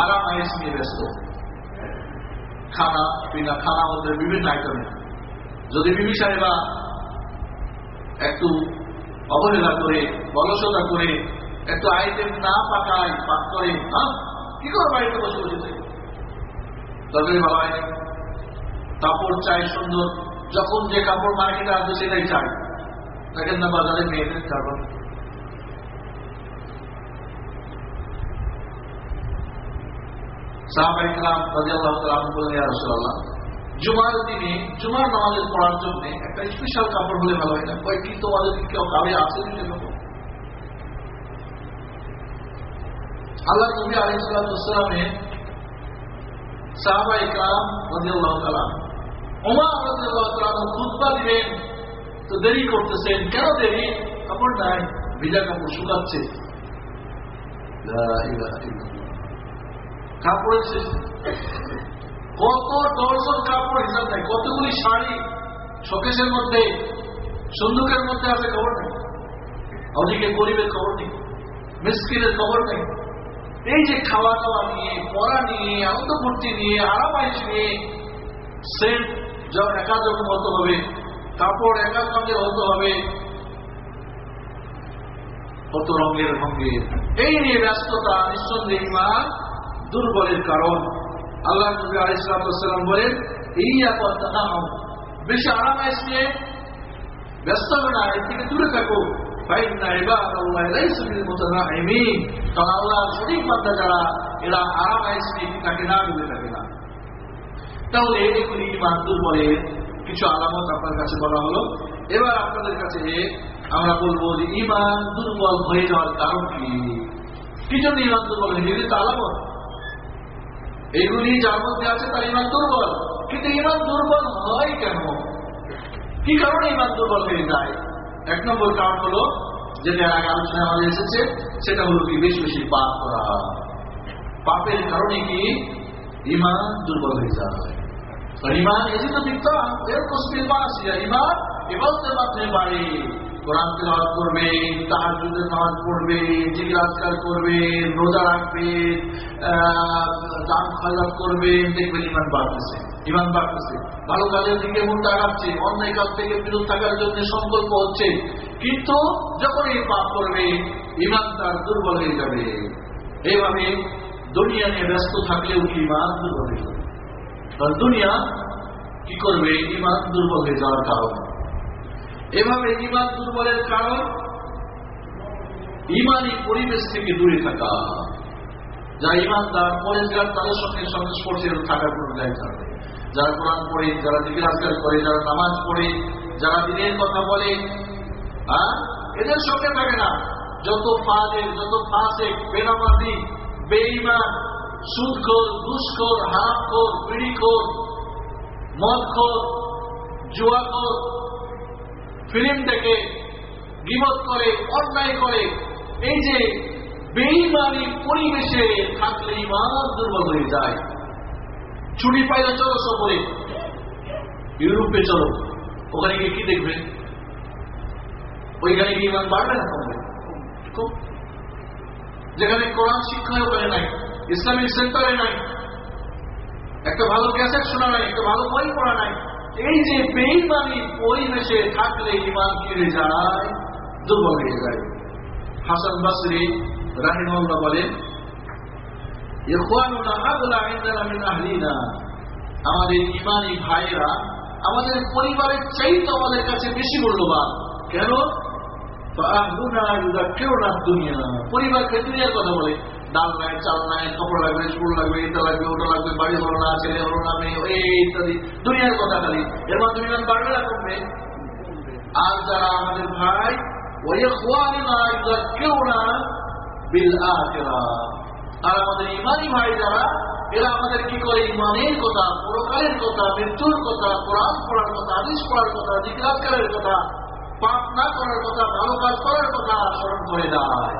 আরাম আয়েস নিয়ে ব্যস্ত। খানা পিনা খানা মধ্যে বিভিন্ন আইটেমে যদি বিবি সাহেবা একটু অবহেলা করে বলসতা করে একটু আইটেম না পাকায়, পাক করে হ্যাঁ কি করে বাড়িতে বসে বসে থাকে? তরকারি ভালো কাপড় চাই সুন্দর, যখন যে কাপড় মার্কেটে আসবে সেটাই চাই। দেখেন না বাজারে মেয়েদের কাপড় জুমার দিনে, জুমার নামাজের পড়ার জন্য একটা স্পেশাল কাপড় হলে ভালো হয় না? কয়, কি তোমাদের কেউ কাবে আছে দিতে কাপড় আল্লাহ নবী দেরি কত দর্শন কাপড় হিসাব নেই। কতগুলি শাড়ি শোকেশের মধ্যে, সন্দুকের মধ্যে আছে, খবর নেই। ওদিকে গরিবের খবর নেই। মিসকিনের খবর নেই। এই যে খাওয়া দাওয়া নিয়ে পড়া নিয়ে আনন্দ ফুর্তি নিয়ে আরামাইশ নিয়ে সেন্ট যখন একা যখন হতে হবে কাপড় একা রঙের হতে হবে কত রঙের ভঙ্গের এই নিয়ে ব্যস্ততা নিঃসন্দেহ দুর্বলের কারণ আল্লাহ নবী আলাইসালাম বলেন এই বেশি আরাম এসে ব্যস্ত হবে না এর থেকে দূরে থাকো না কিছু আলামত আপনার কাছে বলা হলো। এবার আপনাদের কাছে আমরা বলব যে ইমান দুর্বল হয়ে যাওয়ার কারণ কি? কি জন্য ইমান দুর্বল হয়ে আলামত। এইগুলি যার মধ্যে আছে তার ইমান দুর্বল। কিন্তু ইমান দুর্বল হয় কেন? কি কারণে ইমান দুর্বল হয়ে যায়? এক নম্বর কারণ হলো যেটা আগে আলোচনা আমাদের এসেছে, সেটা হলো কি? বেশি বেশি পাপ করা। পাপের কারণে কি? ইমান দুর্বল হয়ে যায় ইমান করবে রোজা করবে, দেখবেন ইমান বাড়তেছে। ইমান বাড়তেছে। ভালো কাজের দিকে মনটা আগাচ্ছে অন্যায় কাজ থেকে বিরত থাকার জন্য সংকল্প হচ্ছে। কিন্তু যখন এই পাপ করবে, ইমান তার দুর্বল হয়ে যাবে। এইভাবে দুনিয়া নিয়ে ব্যস্ত থাকলেও ইমান দুর্বল হয়ে যাবে? দুনিয়া কি করবে? ইমান দুর্বল হয়ে যাওয়ার কারণে। এভাবে ইমান দুর্বলের কারণ ইমানি পরিবেশ থেকে দূরে থাকা। যা ইমানদার পরিষ্কার তাদের সঙ্গে সংস্পর্শে থাকার কোন নেই যারা কোরআন পড়ে, যারা জিজ্ঞাসকার করে, যারা নামাজ পড়ে, যারা দিনের কথা বলে হ্যাঁ? এদের সঙ্গে থাকে না। যত ফাজের যত ফাঁসে বেনামাজি বেইমান সুদখোর, ঘুষখোর, হারামখোর, পিড়িখোর, মদখোর, জুয়াখোর, ফিল্ম দেখে বিপদ করে, অন্যায় করে, এই যে বেইমানি পরিবেশে থাকলে ইমান দুর্বল হয়ে যায়। ছুটি পাইলে চলো সফরে ইউরোপে চলো। ওখানে গিয়ে কি দেখবে? ওইখানে গিয়ে ইমান বাড়বে না কমবে? যেখানে কোরআন শিক্ষা ওখানে নাই। ইসলামিক সেন্টারে নাই। একটা ভালো ক্যাসেট শোনা নাই, একটা ভালো বই পড়া নাই। এই যে বেইমানি পরিবেশে থাকলে ইমান ফিরে যায়, দুর্বল হয়ে যায়। হাসান বাসরি রাহিমুল্লাহ বলেন আমাদের ইমানি ভাইরা আমাদের পরিবারের চাইতে আমাদের কাছে বেশি মূল্যবান। কেন? পরিবারকে দুনিয়ার কথা বলে। ডাল নাই চাল নাই লাগবে স্কুল লাগবে, এটা লাগবে, ওটা লাগবে, বাড়ি হলো না, ছেলে হলো না, মেয়ে ইত্যাদি। দুনিয়ার কথা খালি। এর মাধ্যমে বাড়বে না কমবে আর যারা আমাদের ভাই ওই কেউ না বিল আখেরা আর আমাদের ইমানি ভাই যারা এরা আমাদের কি করে? ইমানের কথা, পরকালের কথা, মৃত্যুর কথা, কোরআন পড়ার কথা আদিস পড়ার কথা জিজ্ঞাসকারের কথা, পাপ না করার কথা, ভালো কাজ করার কথা স্মরণ করে দেয়।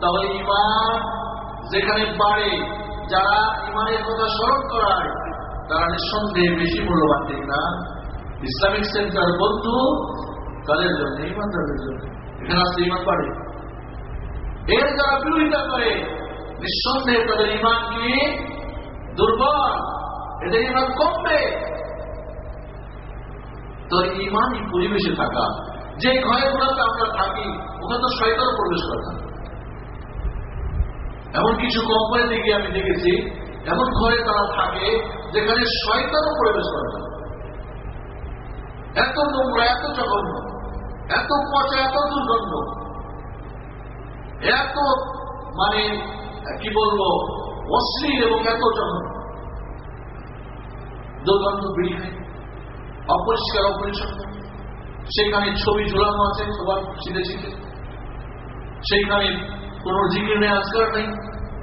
তাহলে ইমান যেখানে বাড়ে, যারা ইমানের কথা স্মরণ করায়, তারা নিঃসন্দেহে বেশি মূল্যবান, ঠিক না? ইসলামিক সেন্টার বন্ধু তাদের জন্য? ইমানদারদের জন্য। এখানে আসলে ইমান বাড়ে। এর যারা বিরোধিতা করে নিঃসন্দেহে তাদের ইমান কি দুর্বল, এদের ইমান কমবে। তো ইমানই পরিবেশে থাকা। যে ঘরগুলোতে আমরা থাকি ওখানে তো শয়তানও প্রবেশ করে না। এমন কিছু কোম্পানিতে গিয়ে আমি দেখেছি, এমন ঘরে তারা থাকে যেখানে শয়তানও প্রবেশ করে না। এত নোংরা, এত জঘন্য, এত পচা, এত দুর্গন্ধ, এত মানে কি বলব? অশ্লীল এবং এত জঘন্য দুর্গন্ধ বিড়ি অপরিষ্কার অপরিচ্ছন্ন। সেখানে ছবি ঝোলানো আছে, সবার শীতে শীতে সেইখানে কোন জিকির নেই, আজকার নেই।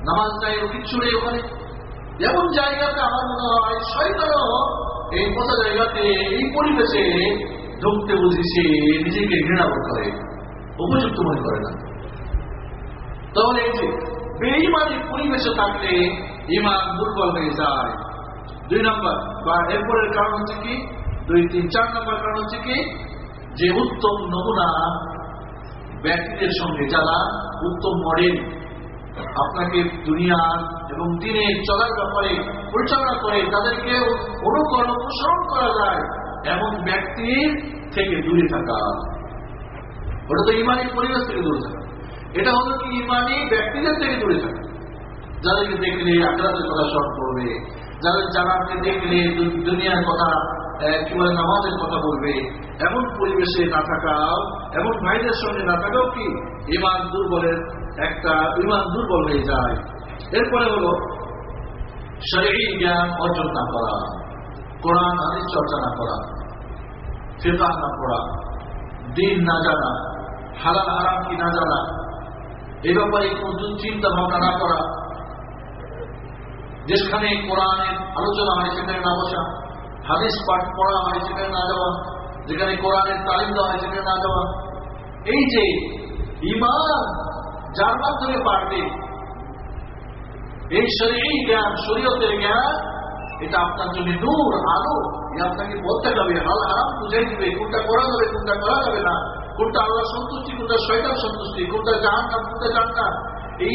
নামাজ নাই, ও কিচ্ছু নেই ওখানে। এমন জায়গাতে আমার মনে হয়, শয়তানও এই কথা জায়গাতে, এই পরিবেশে ঢুকতে বুঝেছে নিজেকে ঘৃণা করে উপযুক্ত মনে করে না। তাহলে এই যে বেইমানি পরিবেশে থাকলে ইমান দুর্বল হয়ে যায়। দুই নম্বর, বা এরপরের কারণ হচ্ছে কি? দুই তিন চার নম্বর কারণ হচ্ছে কি? যে উত্তম নমুনা ব্যক্তিদের সঙ্গে যারা উত্তম মডেল, আপনাকে দুনিয়া এবং দিনে চলার ব্যাপারে পরিচালনা করে, তাদেরকে অনুকরণ অনুসরণ করা যায়, এমন ব্যক্তির থেকে দূরে থাকা। ওটা তো ইমানি পরিবেশ থেকে দূরে থাকা। এটা হলো কি ইমানি ব্যক্তিদের থেকে দূরে থাকা। যাদেরকে দেখলে আগ্রাতের কথা স্মরণ করবে, যাদের যারাকে দেখলে দুনিয়ার কথা কি বলে, নামাজের কথা বলবে, এমন পরিবেশে না থাকা, এমন ভাইদের সঙ্গে না থাকাও কি ইমান দুর্বলের একটা ইমান দুর্বল হয়ে যায়। এরপরে হলো, শারীরিক জ্ঞান অর্জন না করা, কোরআন আদির চর্চা না করা ফেতা না পড়া, দিন না জানা, হালাল, হারাম কি না জানা এ ব্যাপারে কোন চিন্তা ভাবনা না করা। যেখানে কোরআনের আলোচনা হয়, সেখানে না বসা। হাদিস পাঠ পড়া হয়, সেখানে না যাওয়া। যেখানে কোরআনের তালিম দেওয়া হয়, সেখানে না যাওয়া। এই যে ইমান যার মাধ্যমে পারবে এই শরীর জ্ঞান, শরীয়তের জ্ঞান, এটা আপনার জন্য নূর, আলো। এ আপনাকে বলতে যাবে হাল আরাম বুঝাই দিবে, কোনটা করা যাবে, কোনটা করা যাবে না। কোনটা আল্লাহ সন্তুষ্টি কোনটা শয়তান সন্তুষ্টি কোনটা জাহান না কোনটা জান না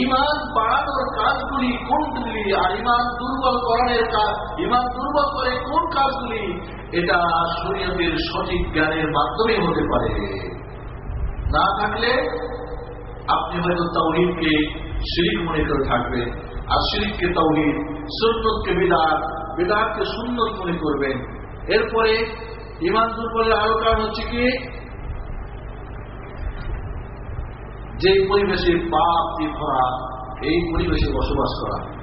ইমান বাড়ানোর কাজগুলি কোনগুলি? আর ইমান দুর্বল করানোর কাজ ইমান দুর্বল করে কোন কাজগুলি? এটা শরীয়তের সঠিক জ্ঞানের মাধ্যমে হতে পারে। না থাকলে আপনি হয়তো তাওহিদকে শিরিক মনে করে থাকবেন, আর শিরিককে তাওহিদ, সুন্নতকে বিদাত, বিদাতকে সুন্নত মনে করবেন। এরপরে ইমান দুর্বলের আরও কারণ হচ্ছে কি? যে পরিবেশে পাপ দিয়ে ভরা এই পরিবেশে বসবাস করা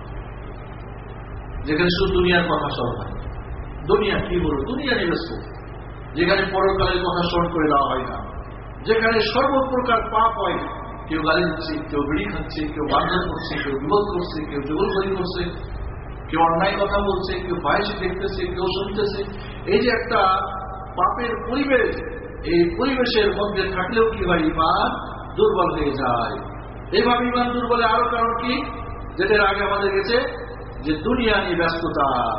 যেখানে শুধু দুনিয়ার কথা সব হয়। দুনিয়া কি বলব? দুনিয়া নিরস্ত। যেখানে পরকালের কথা স্মরণ করে দেওয়া হয় না। যেখানে সর্বপ্রকার পাপ হয়, কেউ গালি দিচ্ছে, কেউ বিড়ি খাচ্ছে, কেউ বান্ধব করছে, কেউ বিপদ করছে, কেউ জগলগরি করছে, কেউ অন্যায় কথা বলছে, কেউ বাইশ দেখতেছে, কেউ শুনতেছে। এই যে একটা পাপের পরিবেশ, এই পরিবেশের মধ্যে থাকলেও কি হয়? ইমান দুর্বল হয়ে যায়। এইভাবে ইমান দুর্বলে আরও কারণ কি? যেটার আগে আমাদের গেছে যে দুনিয়া নিয়ে ব্যস্ততা।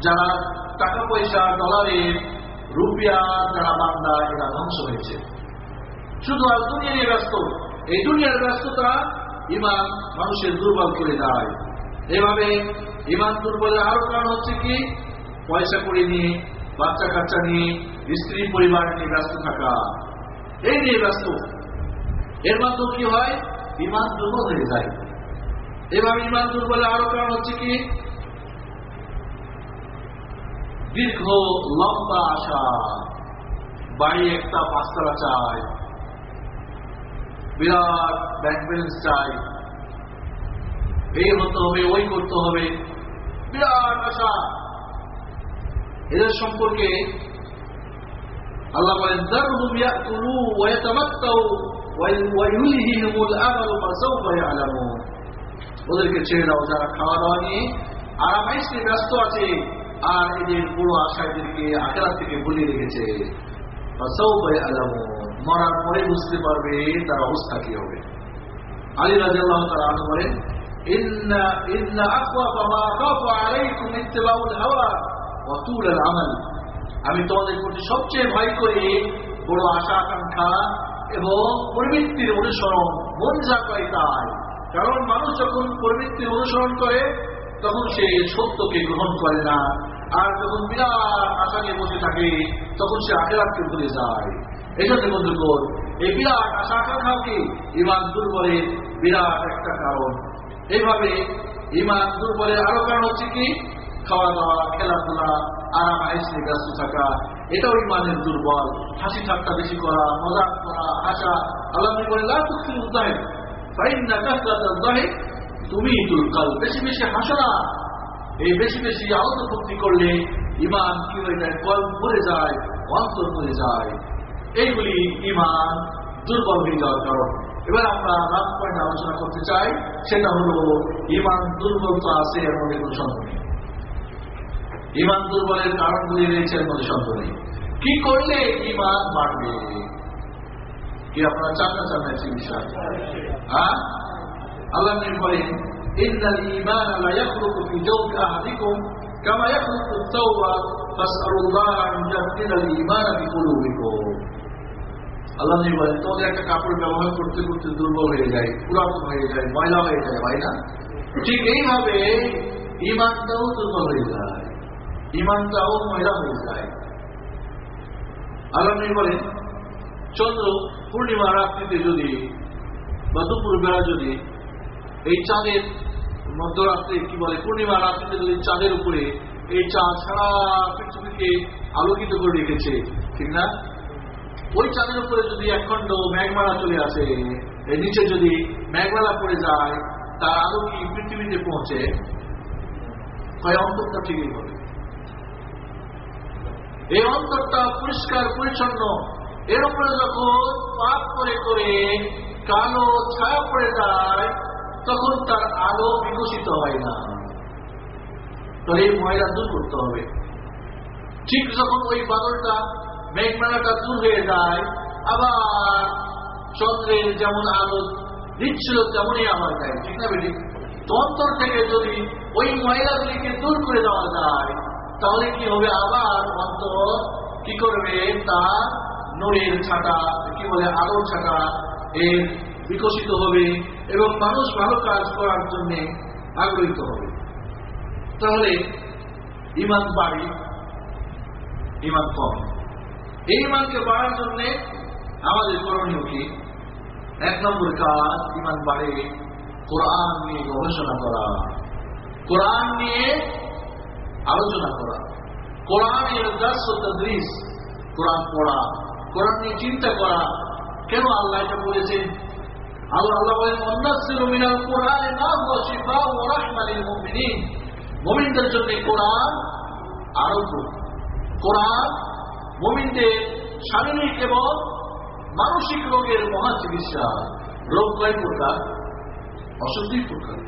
যারা টাকা পয়সা ডলারে রুপিয়া, যারা বান্দা, এরা ধ্বংস হয়েছে। শুধু আর দুনিয়া নিয়ে ব্যস্ত। এই দুনিয়ার ব্যস্ততা ইমান মানুষের দুর্বল করে দেয়। এভাবে ইমান দুর্বলের আরও কারণ হচ্ছে কি? পয়সা করে নিয়ে বাচ্চা কাচ্চা নিয়ে, স্ত্রী পরিবার নিয়ে ব্যস্ত থাকা। এই নিয়ে ব্যস্ত, এর মাধ্যমে কি হয়? ইমান দুর্বল হয়ে যায়। এভাবে ইমান দুর্বলের আরও কারণ হচ্ছে কি? দীর্ঘ, লম্বা আশা। বাড়ি একটা পাঁচতলা চাই বিরাট ব্যাংক ব্যালেন্স চাই এই হতে হবে, ওই করতে হবে। বিরাট আশা। এদের সম্পর্কে আল্লাহ বলেন, দারহুম ওদেরকে ছেড়ে দাও, যারা খাওয়া দাওয়া নিয়ে আরামাইশে ব্যস্ত আছে, আর এদের পুরো আশা এদেরকে আখেরাত থেকে ভুলিয়ে রেখেছে। মরার পরে বুঝতে পারবে তার অবস্থা কি হবে। আলী রাজিয়াল্লাহ তাআলা আনহু বলেন, ইন্না ইন্না আখওয়াফা মা খাফু আলাইকুম ইত্তিবাউল হাওয়া। তুলাল আমাল। আমি তোমাদের প্রতি সবচেয়ে ভয় করি, বড় আশা আকাঙ্ক্ষা এবং প্রবৃত্তির অনুসরণ, মন যা করে তাই। কারণ মানুষ যখন প্রবৃত্তির অনুসরণ করে, তখন সে সত্যকে গ্রহণ করে না। আর যখন বিরাট আশা নিয়ে বসে থাকে, তখন সে আখেরাতকে ভুলে যায়। এই জন্য বন্ধুগণ, এই বিরাট আশা আকাঙ্ক্ষাকে ইমান দুর্বলের বিরাট একটা কারণ। এইভাবে ইমান দুর্বলের আরও কারণ হচ্ছে কি? খাওয়া দাওয়া খেলাধুলা, আরাম আইসে ব্যস্ত থাকা, এটাও ইমানের দুর্বল। হাসি ঠাট্টা বেশি করা, মজাক করা, হাসা আল্লাহ বলে কাস্তাহে তুমি দুর্কাল বেশি বেশি হাসো এই বেশি বেশি আহত ভক্তি করলে ইমান কি হয়ে যায়? কল পড়ে যায়, অন্তর পড়ে যায়। এইগুলি ইমান দুর্বল হয়ে যাওয়ার কারণ। এবার আমরা লাস্ট পয়েন্ট আলোচনা করতে চাই, সেটা হলো, ইমান দুর্বলতা আছে এমন কোনো সন্দেহ ইমান দুর্বলের কারণগুলি রয়েছে, এর সন্দেহ নেই। কি করলে ইমান বাড়বে? কি আপনারা চান না বিষয় হ্যাঁ? আল্লাহ বলেন একটা কাপড় ব্যবহার করতে করতে হয়ে যায় হয়ে যায়, ময়লা হয়ে যায় ঠিক এইভাবে ইমানটাও দুর্বল হয়ে যায়। ইমানটাও ময়লা হয়ে যায় আল্লাহ বলেন, চন্দ্র পূর্ণিমা রাত্রিতে যদি বা দুপুর বেলা যদি এই চাঁদের মধ্যরাত্রে কি বলে পূর্ণিমা রাত্রিতে যদি চাঁদের উপরে এই চাঁদ সারা পৃথিবীকে আলোকিত করে রেখেছে, ঠিক না? ওই চাঁদের উপরে যদি একখণ্ড মেঘমালা চলে আসে, এর নিচে যদি মেঘমালা পড়ে যায়, তার আলো কি পৃথিবীতে পৌঁছে? হয় অন্তরটা ঠিকই হবে এই অন্তরটা পরিষ্কার, পরিচ্ছন্ন এর উপরে যখন পাপ করে করে কালো ছায়া পড়ে যায়, তখন তার আলো বিকশিত হয় না। তাহলে এই ময়লা দূর করতে হবে। ঠিক যখন ওই বাদলটা, মেঘমেলাটা দূর হয়ে যায়, আবার চন্দ্রের যেমন আলো দিচ্ছিল তেমনই আমার দেয় ঠিক না বেটি? অন্তর থেকে যদি ওই ময়লাগুলিকে দূর করে দেওয়া যায় তাহলে কি হবে? আবার অন্তর কি করবে? তার নড়ের ছাটা, কি বলে, আলোর ছাটা এর বিকশিত হবে এবং মানুষ ভালো কাজ করার জন্য আগ্রহিত হবে। তাহলে ইমান বাড়ি ইমান কম। এই ইমানকে বাড়ার জন্য আমাদের করণীয় কি? এক নম্বর কাজ ইমান বাড়ে, কোরআন নিয়ে গবেষণা করা। কোরআন নিয়ে আলোচনা করা। কোরআনের দাস তদ্রিস কোরআন পড়া, কোরআন নিয়ে চিন্তা করা। কেন আল্লাহ এটা বলেছেন? আল্লাহ আল্লাহ বলেন অন্যাসির মিনাল কোরআনে না হুয়া শিফা ওয়া রাহমা লিল মুমিনিন। মুমিনদের জন্য কোরআন আরোগ্য কোরআন মুমিনদের শারীরিক এবং মানসিক রোগের মহা চিকিৎসা। রোগ কয় প্রকার? অসুখ প্রকার।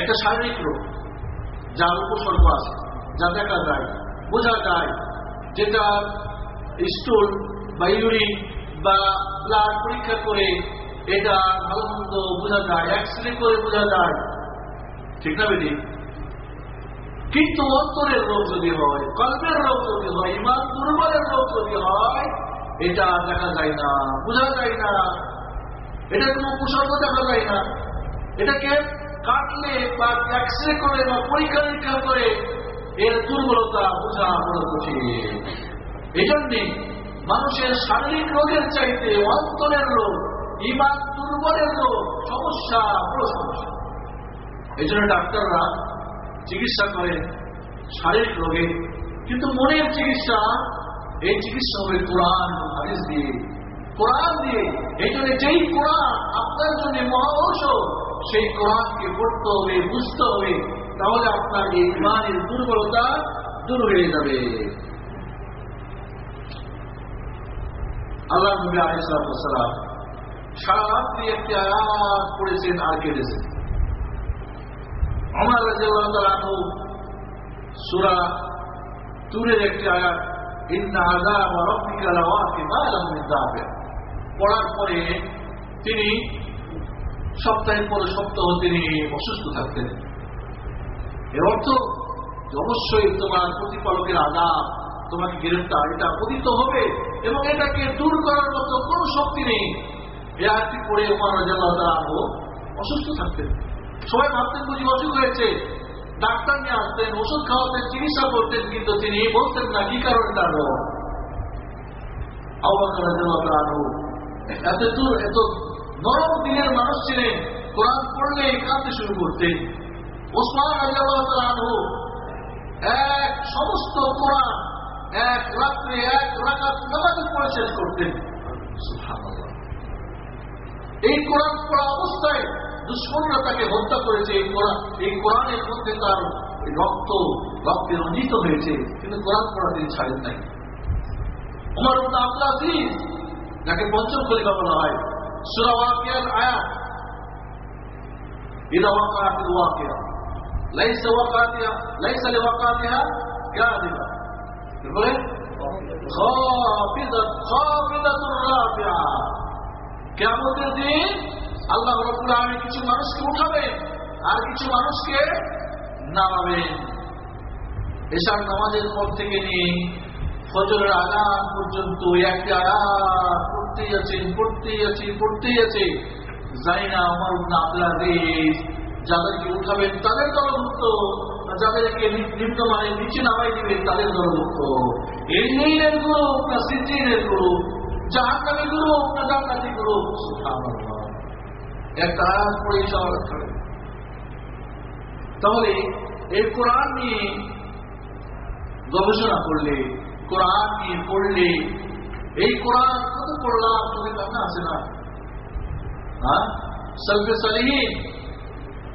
একটা শারীরিক রোগ, যার উপসর্গ আছে। যা দেখা যায় বোঝা যায় যেটা স্টোল বা ইউরিন বা ব্লাড পরীক্ষা করে এটা ভালো মন্দ বোঝা যায় এক্সরে করে বোঝা যায় ঠিক না বেটি? কিন্তু অন্তরের রোগ যদি হয়, কল্পের রোগ যদি হয় ইমান দুর্বলের রোগ যদি হয়, এটা দেখা যায় না, বোঝা যায় না। এটা কোনো উপসর্গ দেখা যায় না। এটাকে কাটলে বা এক্সরে করে বা পরীক্ষা নিরীক্ষা করে এর দুর্বলতা বোঝা বড় কঠিন। এই জন্যে মানুষের শারীরিক রোগের চাইতে অন্তরের রোগ, ইমান দুর্বলের রোগ সমস্যা বড় সমস্যা। এই জন্য ডাক্তাররা চিকিৎসা করে শারীরিক রোগে, কিন্তু মনের চিকিৎসা, এই চিকিৎসা হবে কোরআন হাদিস দিয়ে। কোরআন দিয়ে, এই জন্য যেই কোরআন আপনার জন্য মহাঔষধ সেই কোরআনকে পড়তে হবে, বুঝতে হবে তাহলে আপনার এই ইমানের দুর্বলতা দূর হয়ে যাবে। আল্লাহ নবী আলাইসালাম সারা রাত্রি একটি পড়েছেন আর কেটেছেন আমার রাজু সুরা তুরের একটি আয়াত পড়ার পরে তিনি সপ্তাহের পরে সপ্তাহ তিনি অসুস্থ থাকতেন। এর অর্থ অবশ্যই তোমার প্রতিপালকের আজাব তোমাকে গ্রেফতার, এটা পতিত হবে এবং এটাকে দূর করার মতো কোন শক্তি নেই। এ আয়াতটি পড়ে ওমর রাজিয়াল্লাহু তাআলা আনহু অসুস্থ থাকতেন। সবাই ভাবতেন বুঝি অসুখ হয়েছে। ডাক্তার নিয়ে আসতেন, ওষুধ খাওয়াতেন, চিকিৎসা করতেন, কিন্তু তিনি বলতেন না, কি কারণে তার এত দূর, এত নরম দিনের মানুষ ছিলেন। কোরআন পড়লে কাঁদতে শুরু করতেন। ওসমান সমস্ত শেষ করতেন। এই কোরআন পড়া অবস্থায় তাকে হত্যা করেছে, এই কোরআন, এই কোরআনের মধ্যে তার রক্ত, রক্তে রঞ্জিত হয়েছে, কিন্তু কোরআন পড়া তিনি ছাড়েন নাই। উমর যাকে হয় বলে খাফিদাত খাফিদাতুর রাফিআ কিয়ামতের দিন আল্লাহ রব্বুল আলামিন কিছু মানুষকে উঠাবেন আর কিছু মানুষকে নামাবেন। এসার নামাজের পর থেকে নিয়ে ফজরের আগাম পর্যন্ত একটি আয়াত পড়তেই আছেন পড়তেই আছে পড়তেই আছে। যাই না আমার আব্দুল আজিজ যাদেরকে উঠাবেন, তাদের দলভুক্ত যাদেরকে নিম্নমানের নিচে নামাই দিবেন, তাদের দলভুক্ত এই নীলের গ্রুপ না সিজিনের গ্রুপ জাহান্নামী গ্রুপ না জান্নাতি গ্রুপ একটা আয়াত তাহলে এই কোরআন নিয়ে গবেষণা করলে, কোরআন নিয়ে পড়লে, এই কোরআন কত পড়লাম চোখে কান্না আছে না? হ্যাঁ? সলফে সালিহীন।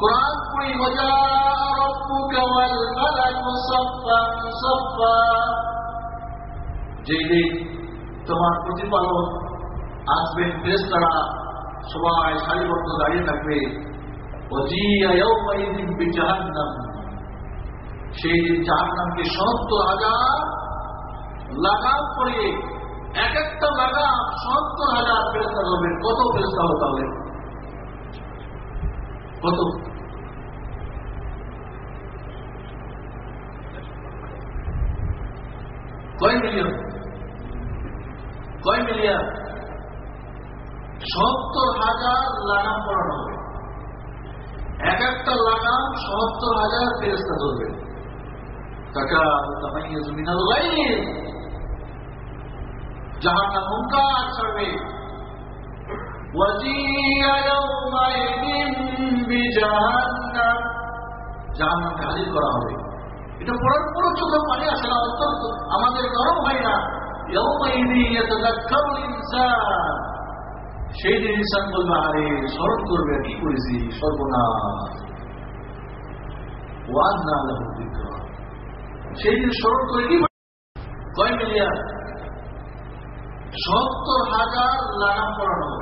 কোরআন পড়ে সাফফা যেই দিন তোমার প্রতিপালক আসবেন ফেরেশতারা সবাই সারিবদ্ধ দাঁড়িয়ে থাকবে ওয়াজিয়া ইয়াউমাইযিন বিজাহান্নাম সেই দিন জাহান্নামকে সত্তর হাজার লাগাম করে এক একটা লাগাম সত্তর হাজার ফেরস্তা করবেন কত ফেরস্তা হবে তাহলে কত কয় মিলিয়ন কয় মিলিয়ন সত্তর হাজার লাগাম পড়ানো হবে এক একটা লাগাম সত্তর হাজার ফেরস্তা ধরবে টাকা তামাইয়াজ মিনাল গায়ব জাহান্নাম মুনকার ছাড়বে وجيء يومئذ করা হবে। এটা পড়ার চোখে পানি আসে না অত্যন্ত আমাদের গরম হয় না। সেই দিন ইনসান বলবে, আরে, স্মরণ করবে, কি করেছি? সর্বনাশ। সেই দিন স্মরণ করে কি কয় মিলিয়ান? সত্তর হাজার লাগাম করানো হবে।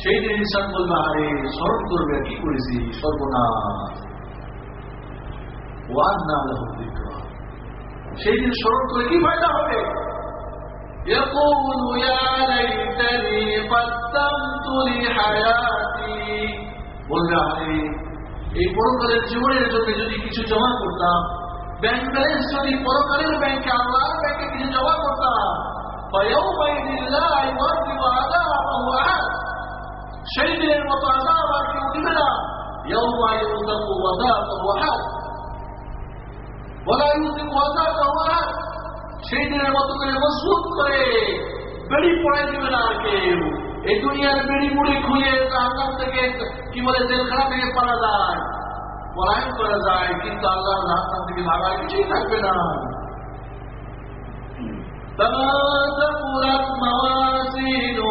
সেই দিন ইনসান বলবে আরে স্মরণ করবে কি করেছি সর্বনাশ ওয়ান না সেই দিন স্মরণ করে কি ফায়দা হবে يقول يا ليتني قدمت لحياتي বলবে আরে এই পরকালের জীবনের জন্য যদি কিছু জমা করতাম ব্যাংক ব্যালেন্স যদি পরকালের ব্যাংকে আল্লাহর ব্যাংকে কিছু জমা করতাম فيومئذ لا يعذب عذابه أحد সেই দিনের মতো আজাব আর কেউ দিবে না يوم يوثق وثاقه أحد ولا يوثق وثاقه أحد সেই দিনের মতো করে মজবুত করে বেড়ি পড়াই দিবে না আর কেউ এই দুনিয়ার বেড়ি মুড়ি খুলে আল্লাহ থেকে কি বলে জেলখানা থেকে পালা যায় পলায়ন করা যায় কিন্তু আল্লাহর রাস্তার থেকে ভাগার কিছুই থাকবে না فمن ثقلت موازينه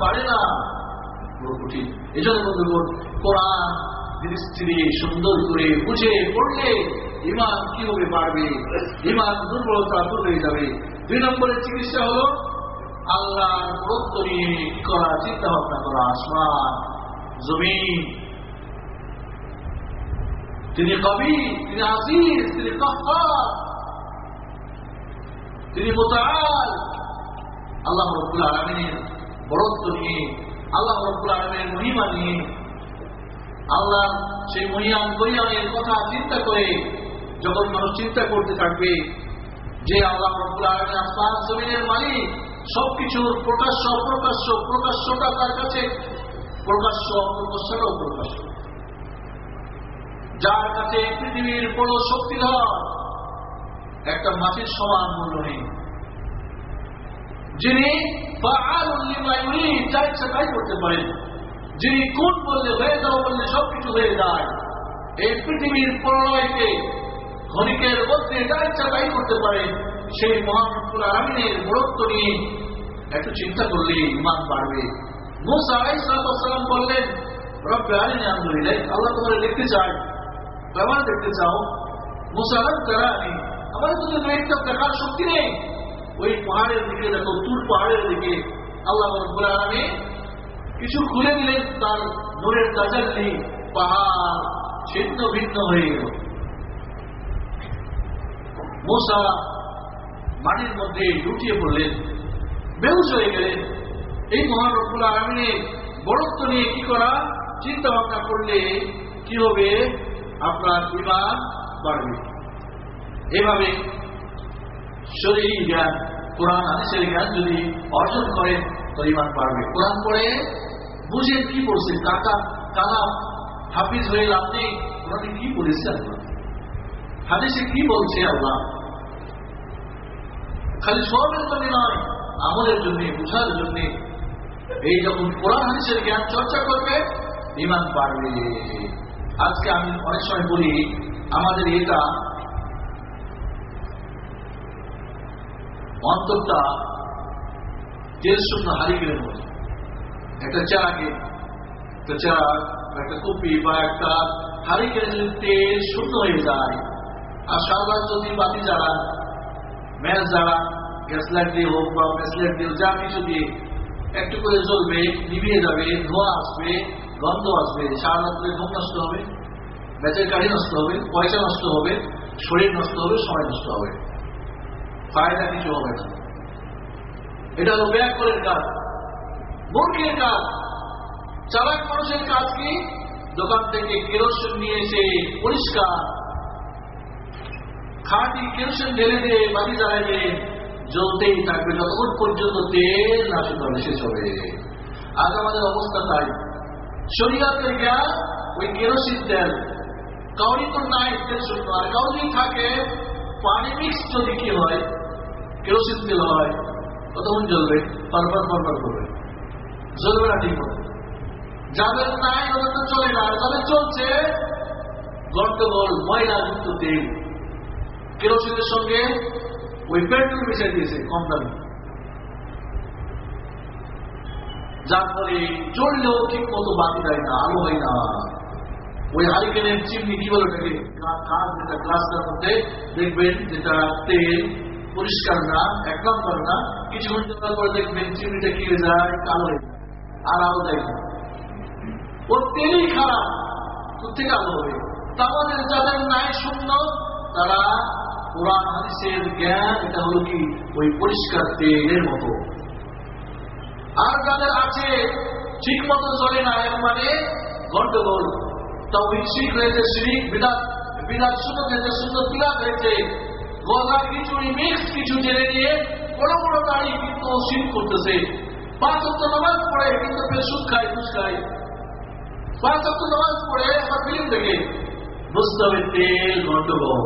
বাড়ে না। কঠিন। এই জন্য বন্ধুগণ কোরআন স্থিরে সুন্দর করে বুঝে পড়লে ইমান কীভাবে বাড়বে, ইমান দুর্বলতা দূর হয়ে যাবে। দুই নম্বরের চিকিৎসা হলো নিয়ে করা চিন্তা ভাবনা করা, আসমান, জমিন। তিনি কবি তিনি আসিস তিনি তিনি মোতাল আল্লাহ রব্বুল আলমিনের বরত্ব নিয়ে, আল্লাহ রব্বুল মহিমা নিয়ে, আল্লাহ সেই মহিয়াম করিয়ানের কথা চিন্তা করে যখন মানুষ চিন্তা করতে থাকবে যে আল্লাহ রব্বুল আলমের আসমান জমিনের মালিক, সবকিছুর প্রকাশ্য, অপ্রকাশ্য, প্রকাশ্যটা তার কাছে, প্রকাশ্য, অপ্রকাশ্যটাও প্রকাশ্য। যার কাছে পৃথিবীর বড় শক্তিধর একটা মাছের সমান মূল্য নেই। যিনি যা ইচ্ছা তাই করতে পারেন। যিনি কোন বললে হয়ে যাও বললে সবকিছু হয়ে যায়। এই পৃথিবীর প্রলয়কে, ক্ষণিকের মধ্যে যা ইচ্ছা তাই করতে পারে, সেই মহানুল আমিনের বরত্ব নিয়ে একটু চিন্তা করলে ইমান বাড়বে। মুসা আলাইসালাম বললেন, রব্বে আলিনী আলহামদুলিল্লাহ আল্লাহ তোমার দেখতে চাই কেমন দেখতে চাও। মুসা আলাম তারা আনি আমার তো একটা দেখার শক্তি নেই। ওই পাহাড়ের দিকে, দেখো, তুর পাহাড়ের দিকে। আল্লাহ রব্বুল কিছু খুলে দিলেন তার নূরের দাজার নেই পাহাড় ছিন্ন ভিন্ন হয়ে গেল। মশা মাটির মধ্যে লুটিয়ে পড়লেন বেউস হয়ে গেলেন। এই মহান রব্বুল আলমিনের বরত্ব নিয়ে কি করা? চিন্তা ভাবনা করলে কি হবে? আপনার ইমান বাড়বে। এভাবে শরীর জ্ঞান কোরআন হাদিসের জ্ঞান যদি অর্জন করেন তো ইমান বাড়বে। কোরআন পড়ে বুঝেন কি পড়ছেন কাকা কালা হাফিজ হয়ে লাভ নেই। কোরআনে কি বলেছে আল্লাহ? হাদিসে কি বলছে আল্লাহ? খালি সবের জন্য নয়, আমলের জন্য, বুঝার জন্য। এই যখন কোরআন হাদিসের জ্ঞান চর্চা করবে ইমান পারবে আজকে আমি অনেক সময় বলি, আমাদের এটা অন্তরটা তেল শূন্য হারিকেনের মতো। একটা চারাকে একটা চারা একটা কপি বা একটা হারিকেনে যদি তেল শূন্য হয়ে যায়, আর সারা যদি বাতি জ্বালান ম্যাচ জ্বালান গ্যাস লাইট দিয়ে হোক বা ম্যাচ লাইট দিয়ে যা কিছু দিয়ে একটু করে জ্বলবে, নিভিয়ে যাবে, ধোয়া আসবে, গন্ধ আসবে, সারা রাত্রে ঘুম নষ্ট হবে ম্যাচের গাড়ি নষ্ট হবে, পয়সা নষ্ট হবে, শরীর নষ্ট হবে, সময় নষ্ট হবে। ফায়দা কিছু হবে না এটা হলো করের কাজ মূর্খের কাজ চালাক মানুষের কাজ কি দোকান থেকে কেরোসিন নিয়ে এসে পরিষ্কার খাঁটি কেরোসিন ঢেলে দিয়ে বাতি জ্বালাই জ্বলতেই থাকবে যতক্ষণ পর্যন্ত তেল না শুধু শেষ হবে আজ আমাদের অবস্থা তাই শরীয়তের জ্ঞান ওই কেরোসিন তেল কাউরি তো নাই তেল শূন্য আর কাউরি থাকে পানি মিক্স যদি কি হয় কেরোসিন তেল হয় কতক্ষণ জ্বলবে, পরপর পরপর করবে। জ্বলবে না ঠিক মতো। যাদের নাই, ওদের তো চলে না। যাদের চলছে, গন্ডগোল ময়লাযুক্ত তেল কেরোসিনের সঙ্গে ওই পেট্রোল মিশিয়ে দিয়েছে, কম দামে। যার ফলে চললেও ঠিক মতো বাতি দেয় না, আলো হয় না। ওই হারিকেনের চিমনি কি বলে ওটাকে? কাজ যেটা গ্লাসটার মধ্যে দেখবেন, যেটা তেল পরিষ্কার না এক নম্বর না কিছুক্ষণ চলার পরে দেখবেন চিমনিটা কি হয়ে যায়, কালো আর আলো দেয় না। ওর তেলই খারাপ থেকে আলো হবে। তাহলে যাদের নাই শূন্য, তারা কোরআন, হাদিসের জ্ঞান, এটা হলো কি? ওই পরিষ্কার তেলের মতো। আর যাদের আছে ঠিক মতো চলে না, এর মানে গন্ডগোল। তাও শিখ হয়েছে শিরিক বিরাট বিরাট সুন্দর হয়েছে সুন্দর বিরাট হয়েছে। গজা খিচুড়ি মিক্স কিছু জেনে নিয়ে বড় বড় দাড়ি কিন্তু শিখ করতেছে। পাঁচ অক্ট নামাজ পড়ে, কিন্তু ফের সুদ খায়, ঘুষ খায়। পাঁচ অক্ট নামাজ পড়ে আবার ফিল্ম দেখে। বুঝতে হবে তেল, গন্ডগোল।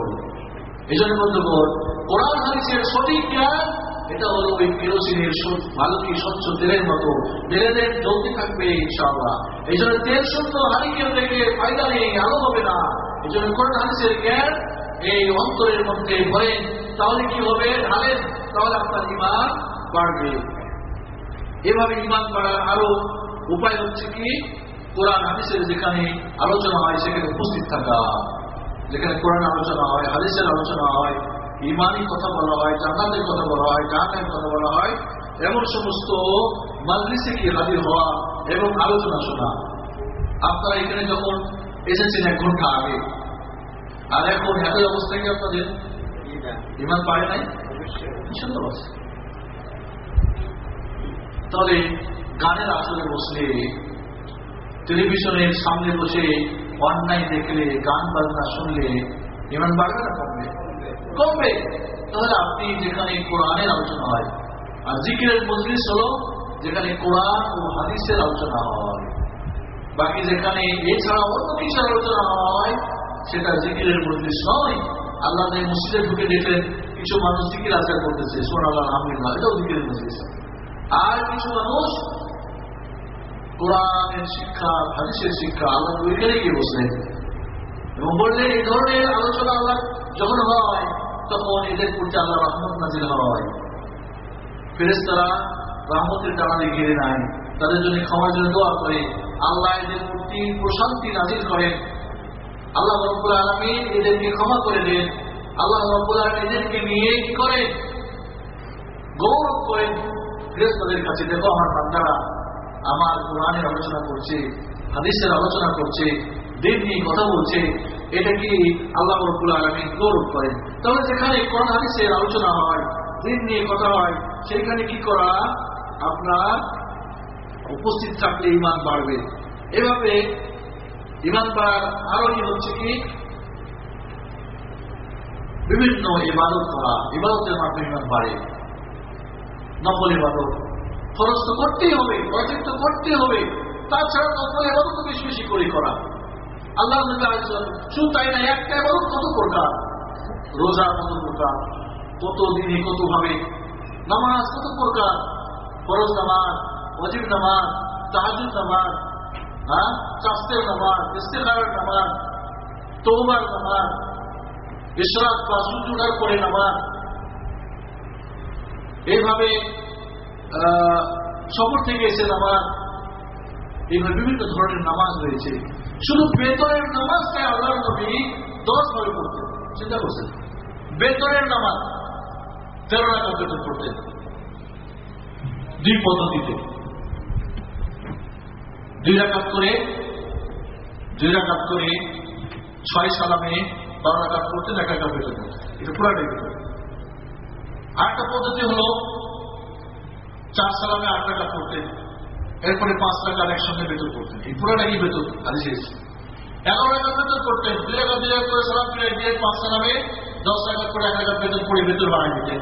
এই জন্য বন্ধুগণ, কোরআন হাদিসের সঠিক জ্ঞান, এটা হলো ওই কেরোসিনের ভালো কি স্বচ্ছ তেলের মতো। তেলে তেল জ্বলতে থাকবে, ইনশাআল্লাহ। এই জন্য তেল শূন্য হারিকেল থেকে ফায়দা নেই, আলো হবে না। এই জন্য কোরআন হাদিসের জ্ঞান এই অন্তরের মধ্যে ভরেন তাহলে কি হবে? ঢালেন তাহলে আপনার ইমান বাড়বে। এভাবে ইমান বাড়ার আরও উপায় হচ্ছে কি? কোরআন হাদিসের যেখানে আলোচনা হয়, সেখানে উপস্থিত থাকা। যেখানে কোরআন আলোচনা হয়, হাদিসের আলোচনা হয় ইমানি কথা বলা হয়, জান্নাতের কথা বলা হয় জাহানের কথা বলা হয়, এমন সমস্ত মাজলিসে কি হাজির হওয়া এবং আলোচনা শোনা। আপনারা এখানে যখন এসেছেন এক ঘণ্টা আগে আর এখন একই অবস্থা কি আপনাদের? ইমান পারে নাই? সুন্দর আছে তাহলে গানের আসলে বসলে টেলিভিশনের সামনে বসে অন্যায় দেখলে গান বাজনা শুনলে ইমান বাড়বে না কমবে। কমবে। তাহলে আপনি যেখানে কোরআনের আলোচনা হয় আর জিকিরের মজলিস হলো যেখানে কোরআন ও হাদিসের আলোচনা হয়। বাকি যেখানে এছাড়া অন্য কিছু আলোচনা হয় সেটা জিকিরের মজলিস নয় আল্লাহ মসজিদে ঢুকে দেখলেন, কিছু মানুষ জিকির আচার করতেছে সোনাল আলহামদুলিল্লাহ, এটাও জিকিরের মজলিস আর কিছু মানুষ কোরআনের শিক্ষা, হাদিসের শিক্ষা আল্লাহ ওইখানে গিয়ে বসলেন এবং বললেন এই ধরনের আলোচনা আল্লাহ যখন হয়, তখন এদের প্রতি আল্লাহ রহমত নাজিল হয়। ফেরেস্তারা রহমতের টানালে ঘিরে নাই, তাদের জন্য ক্ষমার জন্য দোয়া করে, আল্লাহ এদের প্রতি প্রশান্তি নাজিল করেন। আল্লাহ রব্বুল আলমী এদেরকে ক্ষমা করে দেন। আল্লাহ রব্বুল আলমী এদেরকে নিয়ে কি করেন? গৌরব করেন। ফেরেস্তাদের কাছে, দেখো আমার বান্দারা আমার কোরআনের আলোচনা করছে, হাদিসের আলোচনা করছে, দিন নিয়ে কথা বলছে। এটা কি আল্লাহ রব্বুল আলমী গৌরব করেন? তবে যেখানে কোরআন, হাদিসের আলোচনা হয়, দিন নিয়ে কথা হয় সেখানে কি করা? আপনার উপস্থিত থাকলে ইমান বাড়বে। এভাবে ইমান বাড়ার আরও হচ্ছে কি? বিভিন্ন ইবাদত করা। ইবাদতের মাধ্যমে ইমান বাড়ে। নকল ইবাদত। খরচ তো করতেই হবে অর্জিত তো করতে হবে। তাছাড়া নকল এবাদত বেশি বেশি করে করা। আল্লাহ শুধু তাই না, একটা এবাদত কত প্রকার? রোজা কত প্রকার? কত দিনে কত ভাবে নামাজ কত প্রকার? ফরজ নামাজ অজিব নামাজ তাহাজুদ নামাজ হ্যাঁ? চাস্তের নামাজ, ইস্তেখারের নামাজ তৌবার নামাজ, ইশরাত বা সূর্য পরে নামাজ। এইভাবে সফর থেকে এসে নামাজ। এইভাবে বিভিন্ন ধরনের নামাজ রয়েছে। শুধু বেতনের নামাজকে আল্লাহ নবী দশ ভাবে পড়তেন। চিন্তা করছেন? বেতনের নামাজ, তেরো করতেন দুই পদ্ধতিতে। দুই রাকাত করে, দুই রাকাত করে ছয় সালামে বারো রাকাত করতেন এক বেতন করতেন এটা পুরাটাই আরেকটা পদ্ধতি হলো চার সালামে আট টাকা পড়তেন এরপরে পাঁচ টাকার একসঙ্গে বেতন করতেন এই পুরোটা কি বেতন? এগারো টাকা বেতন করতেন দুই টাকা দুই টাকা করে সালাম ফিরে দিয়ে পাঁচ সালামে দশ টাকা করে এক টাকা বেতন করে বেতন বাড়াই দিতেন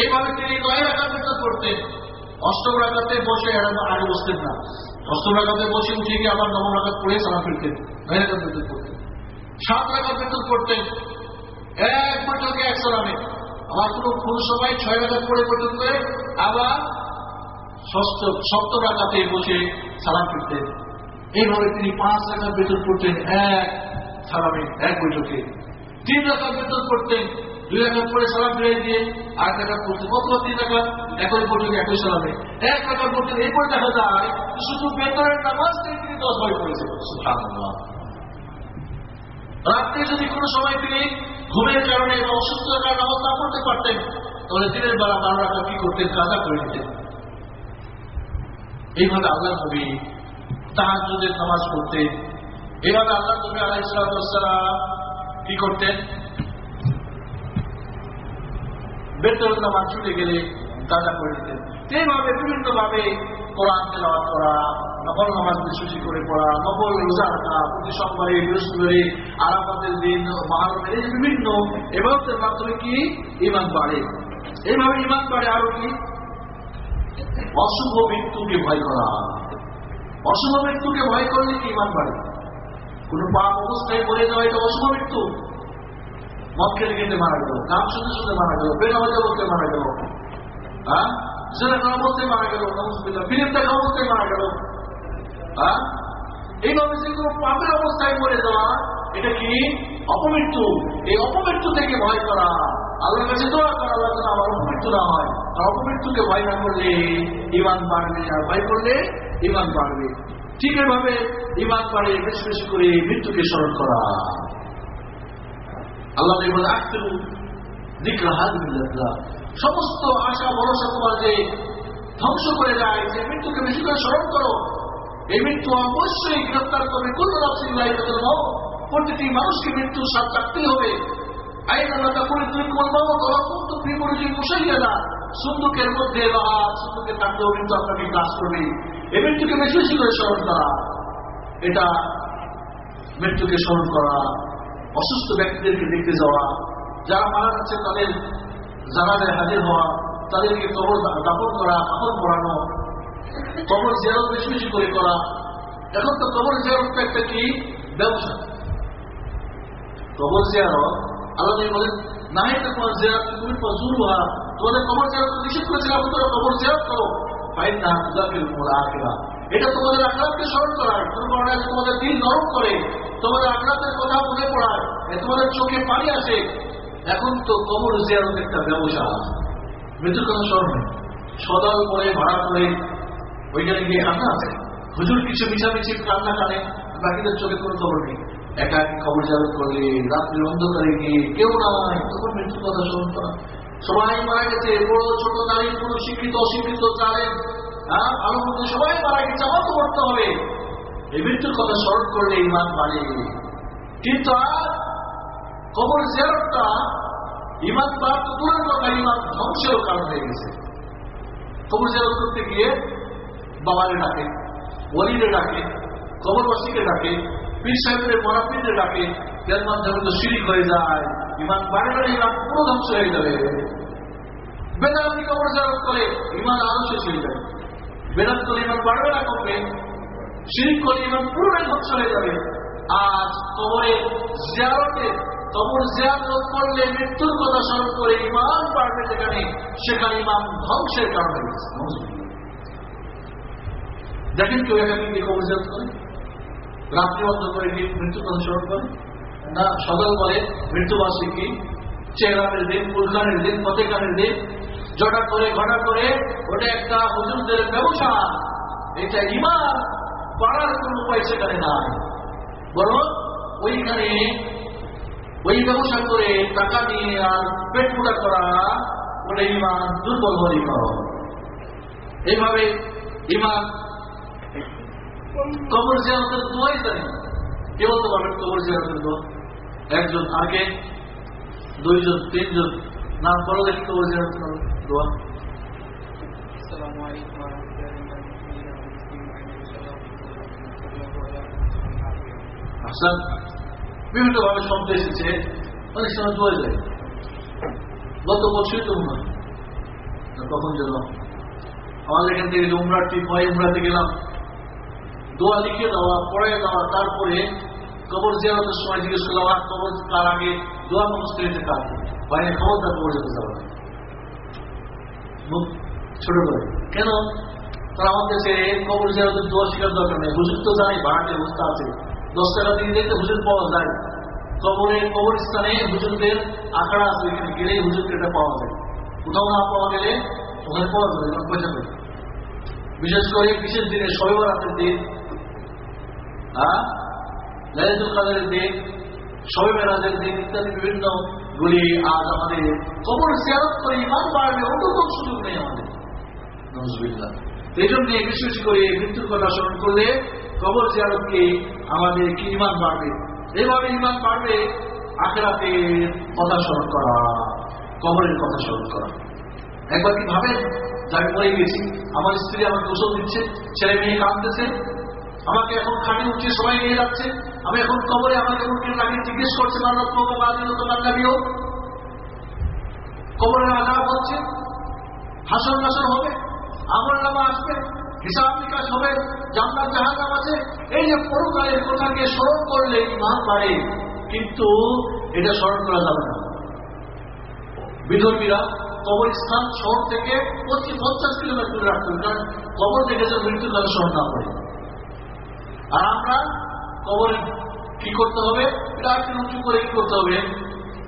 এইভাবে তিনি নয় টাকা বেতন করতেন অষ্টম রাখাতে বসে আগে বসতেন না। অষ্টম রাখাতে বসে উঠে গিয়ে আবার নবম রাখাত পড়ে সালাম ফিরতেন নয় বেতন করতেন সাত টাকা বেতন করতেন এক বৈঠকে এক সালামে। আবার কোনো কোন সময় ছয় টাকা করে বেতন করে আবার ষষ্ঠ সপ্তম রাখাতে বসে সালাম ফিরতেন এইভাবে তিনি পাঁচ টাকা বেতন করতেন এক সালামে, এক বৈঠকে। তিন টাকা বেতন করতেন দুই টাকা করে সালাম ফিরে দিয়ে টাকা করতেন কত তিন টাকা একই বৈঠকে একই সালামে। এক এরপরে দেখা যায়, শুধু বেতনের নামাজ তিনি দশ বার করেছেন রাত্রে যদি কোনো সময় তিনি ঘুমের কারণে বা অসুস্থতার নামাজ না করতে পারতেন, তাহলে দিনের বেলা বারো রাখা কি করতেন? কাজা করে দিতেন এইভাবে আল্লাহ নবী যদি নামাজ পড়তেন। এইভাবে আল্লাহ নবী আলাইসালাম কি করতেন? বেতন নামাজ ছুটে গেলে কাজা করে দিতেন এইভাবে বিভিন্ন ভাবে কোরআন তেলাওয়াত করা নকল নামাজ বেশি করে পড়া নকল রোজা রাখা প্রতি সোমবারে, বৃহস্পতিবারে, আরাফাতের দিন মহারমের এই বিভিন্ন এবারতের মাধ্যমে কি? ইমান বাড়ে। এইভাবে ইমান বাড়ে আরও কি? অশুভ মৃত্যুকে ভয় করা। অশুভ মৃত্যুকে ভয় করলে কি ইমান বাড়ে? কোন পাপ অবস্থায় মরে যাওয়া এটা অশুভ মৃত্যু। মদ খেতে খেতে মারা গেল গান শুনতে শুনতে মারা গেল বেনামাজের অবস্থায় মারা গেল ভয় না অপমৃত্যুকে ভয় না করলে ইমান বাড়বে, আর ভয় করলে ইমান বাড়বে। ঠিক এভাবে ইমান বাড়ে, বেশি বেশি করে মৃত্যুকে স্মরণ করা। আল্লাহ বলে সমস্ত আশা ভরসা তোমার যে ধ্বংস করে যায় যে মৃত্যুকে বেশি করে স্মরণ করো। এই মৃত্যু অবশ্যই গ্রেফতার করবে। কোন রাফসিল্লাহ প্রতিটি মানুষকে মৃত্যু সাথ থাকতেই হবে। তুমি করব তখন তো প্রিপরিচয় বসাইয়া না সুন্দুকের মধ্যে আপনাকে কাজ করবে। এই মৃত্যুকে বেশি বেশি করে স্মরণ করা। এটা মৃত্যুকে স্মরণ করা। অসুস্থ ব্যক্তিদেরকে দেখতে যাওয়া, যারা মারা যাচ্ছে তাদের জানাজায় হাজির হওয়া, তাদেরকে কবর দাপন করা আপন পড়ানো কবর জিয়ারত বেশি বেশি করে করা, এখন তো কবর জিয়ারতটা একটা কি? ব্যবসা। কবর জিয়ারত, আল্লাহ বলেন না এটা তোমার জিয়ারত, তুমি প্রচুর হওয়া, তোমাদের কবর জিয়ারত নিষেধ করেছিলাম তোমরা কবর জিয়ারত করো। ফাইন না এটা তোমাদের আখরাতকে স্মরণ করায় কোনো কারণে তোমাদের দিল নরম করে তোমাদের আখরাতের কথা মনে পড়ায় তোমাদের চোখে পানি আসে। এখন তো কবর জিয়ারত একটা ব্যবসা মৃত্যুর কথা স্মরণ সদাল করে ভাড়া করে ওইখানে গিয়ে কান্না আছে। হুজুর কিছু মিছামিছি কান্না কানে, বাকিদের চোখে কোনো খবর নেই। একা খবর জাগত করলে রাত্রি অন্ধকারে গিয়ে কেউ নাই, তখন মৃত্যুর কথা স্মরণ করা। সবাই মারা গেছে, বড় ছোট নারী কোনো শিক্ষিত, অশিক্ষিত জানেন হ্যাঁ মন্দ সবাই মারা গেছে, আমার তো করতে হবে। এই মৃত্যুর কথা স্মরণ করলে ইমান বাড়ে কিন্তু আর কবর জিয়ারতটা ইমান বাদ তো কথা, ইমান ধ্বংসেরও কারণ হয়ে গেছে। কবর জিয়ারত করতে গিয়ে বাবারে ডাকে ওলিরে ডাকে, কবরবাসীকে ডাকে, পীর সাহেবের মরাপীরে ডাকে এর মাধ্যমে তো শিরিক হয়ে যায়, ইমান বাড়ে বাড়ে ইমান পুরো ধ্বংস হয়ে যাবে। বেদান্তি কবর জিয়ারত করে ইমান আরও শেষ হয়ে যাবে বেদান্ত ইমান বাড়বে না কমবে মৃত্যুর কথা স্মরণ করে ইমান বাড়বে যেখানে, সেখানে ইমান ধ্বংসের দেখেন কেউ এখানে করে? রাত্রি করে কি মৃত্যুর কথা স্মরণ করে? না সদল বলে মৃত্যুবার্ষিকী চেহারানের দিন ফুলখানের দিন ফতেখানের দিন, জটা করে, ঘটা করে, ওটা একটা হুজুরদের ব্যবসা। এটা ইমান। পারার কোন উপায় সেখানে নাই। বরং ওইখানে ওই ব্যবসা করে টাকা নিয়ে আর পেট পুরা করা ওটা ইমান, দুর্বল হয়ে পাওয়া এইভাবে ইমান, কবর জিয়ারতের দোয়াই জানি। কেউ তো পারবেন কবর জিয়ারতের দোয়া? একজন আগে, দুইজন, তিনজন। নাম করো দেখি কবর জিয়ারতের দোয়া। আসসালামু আলাইকুম। ভাষা বিভিন্নভাবে শব্দ এসেছে অনেক সময় দোয়া যায় গত বছরই তো উমরা কখন যেন আমাদের এখান থেকে উমরা ঠিক হয় উমরাতে গেলাম দোয়া লিখে দেওয়া পড়ে দেওয়া তারপরে কবর জিয়ারতের সময় জিজ্ঞেস করলাম কবর তার আগে দোয়া মানুষ মনস্ত্রীতে কাজ বাইরে খবর তার কবর যেতে যাওয়া ছোট করে কেন তারা আমাদের দেশে কবর জিয়ারতের দোয়া শিকার দরকার নেই হুজুর তো জানি ভাড়াটে অবস্থা আছে দশ টাকা দিয়ে দেখতে হুজুর পাওয়া যায়। কবরে কবরস্থানে হুজুরদের আখড়া আছে এখানে গেলেই হুজুরকে এটা পাওয়া যায়। কোথাও না পাওয়া গেলে ওখানে পাওয়া যাবে কারণ পয়সা বিশেষ করে বিশেষ দিনে? সবে রাতের দিন। হ্যাঁ? কাদের দিন সবে মেরাজের দিন ইত্যাদি বিভিন্ন গুলি আজ আমাদের কবর জিয়ারত করে ইমান বাড়বে ওটুকু সুযোগ নেই আমাদের। নজবিল্লাহ এই জন্য বেশি বেশি করে মৃত্যুর কথা স্মরণ করলে কবর জিয়ারতকে আমাদের কি ইমান বাড়বে? এইভাবে ইমান বাড়বে, আখেরাতে কথা স্মরণ করা, কবরের কথা স্মরণ করা। একবার কি ভাবেন? যে মরে গেছি, আমার স্ত্রী আমাকে ওষুধ দিচ্ছে, ছেলে মেয়ে কাঁদতেছে, আমাকে এখন খাটে উঠিয়ে সবাই নিয়ে যাচ্ছে, আমি এখন কবরে আমাকে উঠে লাগিয়ে জিজ্ঞেস করছে বা দিল তোমার নামিও কবরের আজাব হচ্ছে হাসন নাসন হবে আমার নামা আসবে হিসাব নিকাশ হবে, জান্নাত জাহান্নাম আছে। এই যে পরকালের কথাকে স্মরণ করলে ইমান বাড়ে, কিন্তু এটা স্মরণ করা যাবে না। বিধর্মীরা কবরস্থান শহর থেকে পঁচিশ পঞ্চাশ কিলোমিটার দূরে রাখতেন কারণ কবর থেকে যে মৃত্যুর কথা স্মরণ না করে আর আমরা কবরে কি করতে হবে? এটা একটু উঁচু করে কি করতে হবে?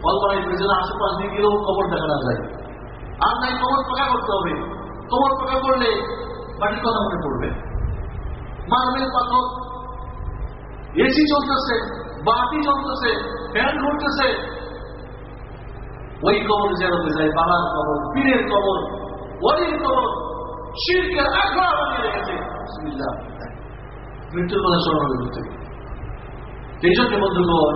অল্পাই যেন আশেপাশ দিয়ে গেলেও কবর দেখা না যায়। আর নাই কবর পাকা করতে হবে। কবর পাকা করলে বাড়ির কথা মনে পড়বে। মার্বেল পাথর এসি চলতেছে, বাতি চলতেছে, ফ্যান ঘুরতেছে। ওই কবর জেরোতে যায় বাবার কবর, পীরের কবর, ওলির কবর, শিরকের আগ্রহ বানিয়ে রেখেছে। মৃত্যুর কথা স্মরণ থেকে এই জন্য বন্ধুগণ,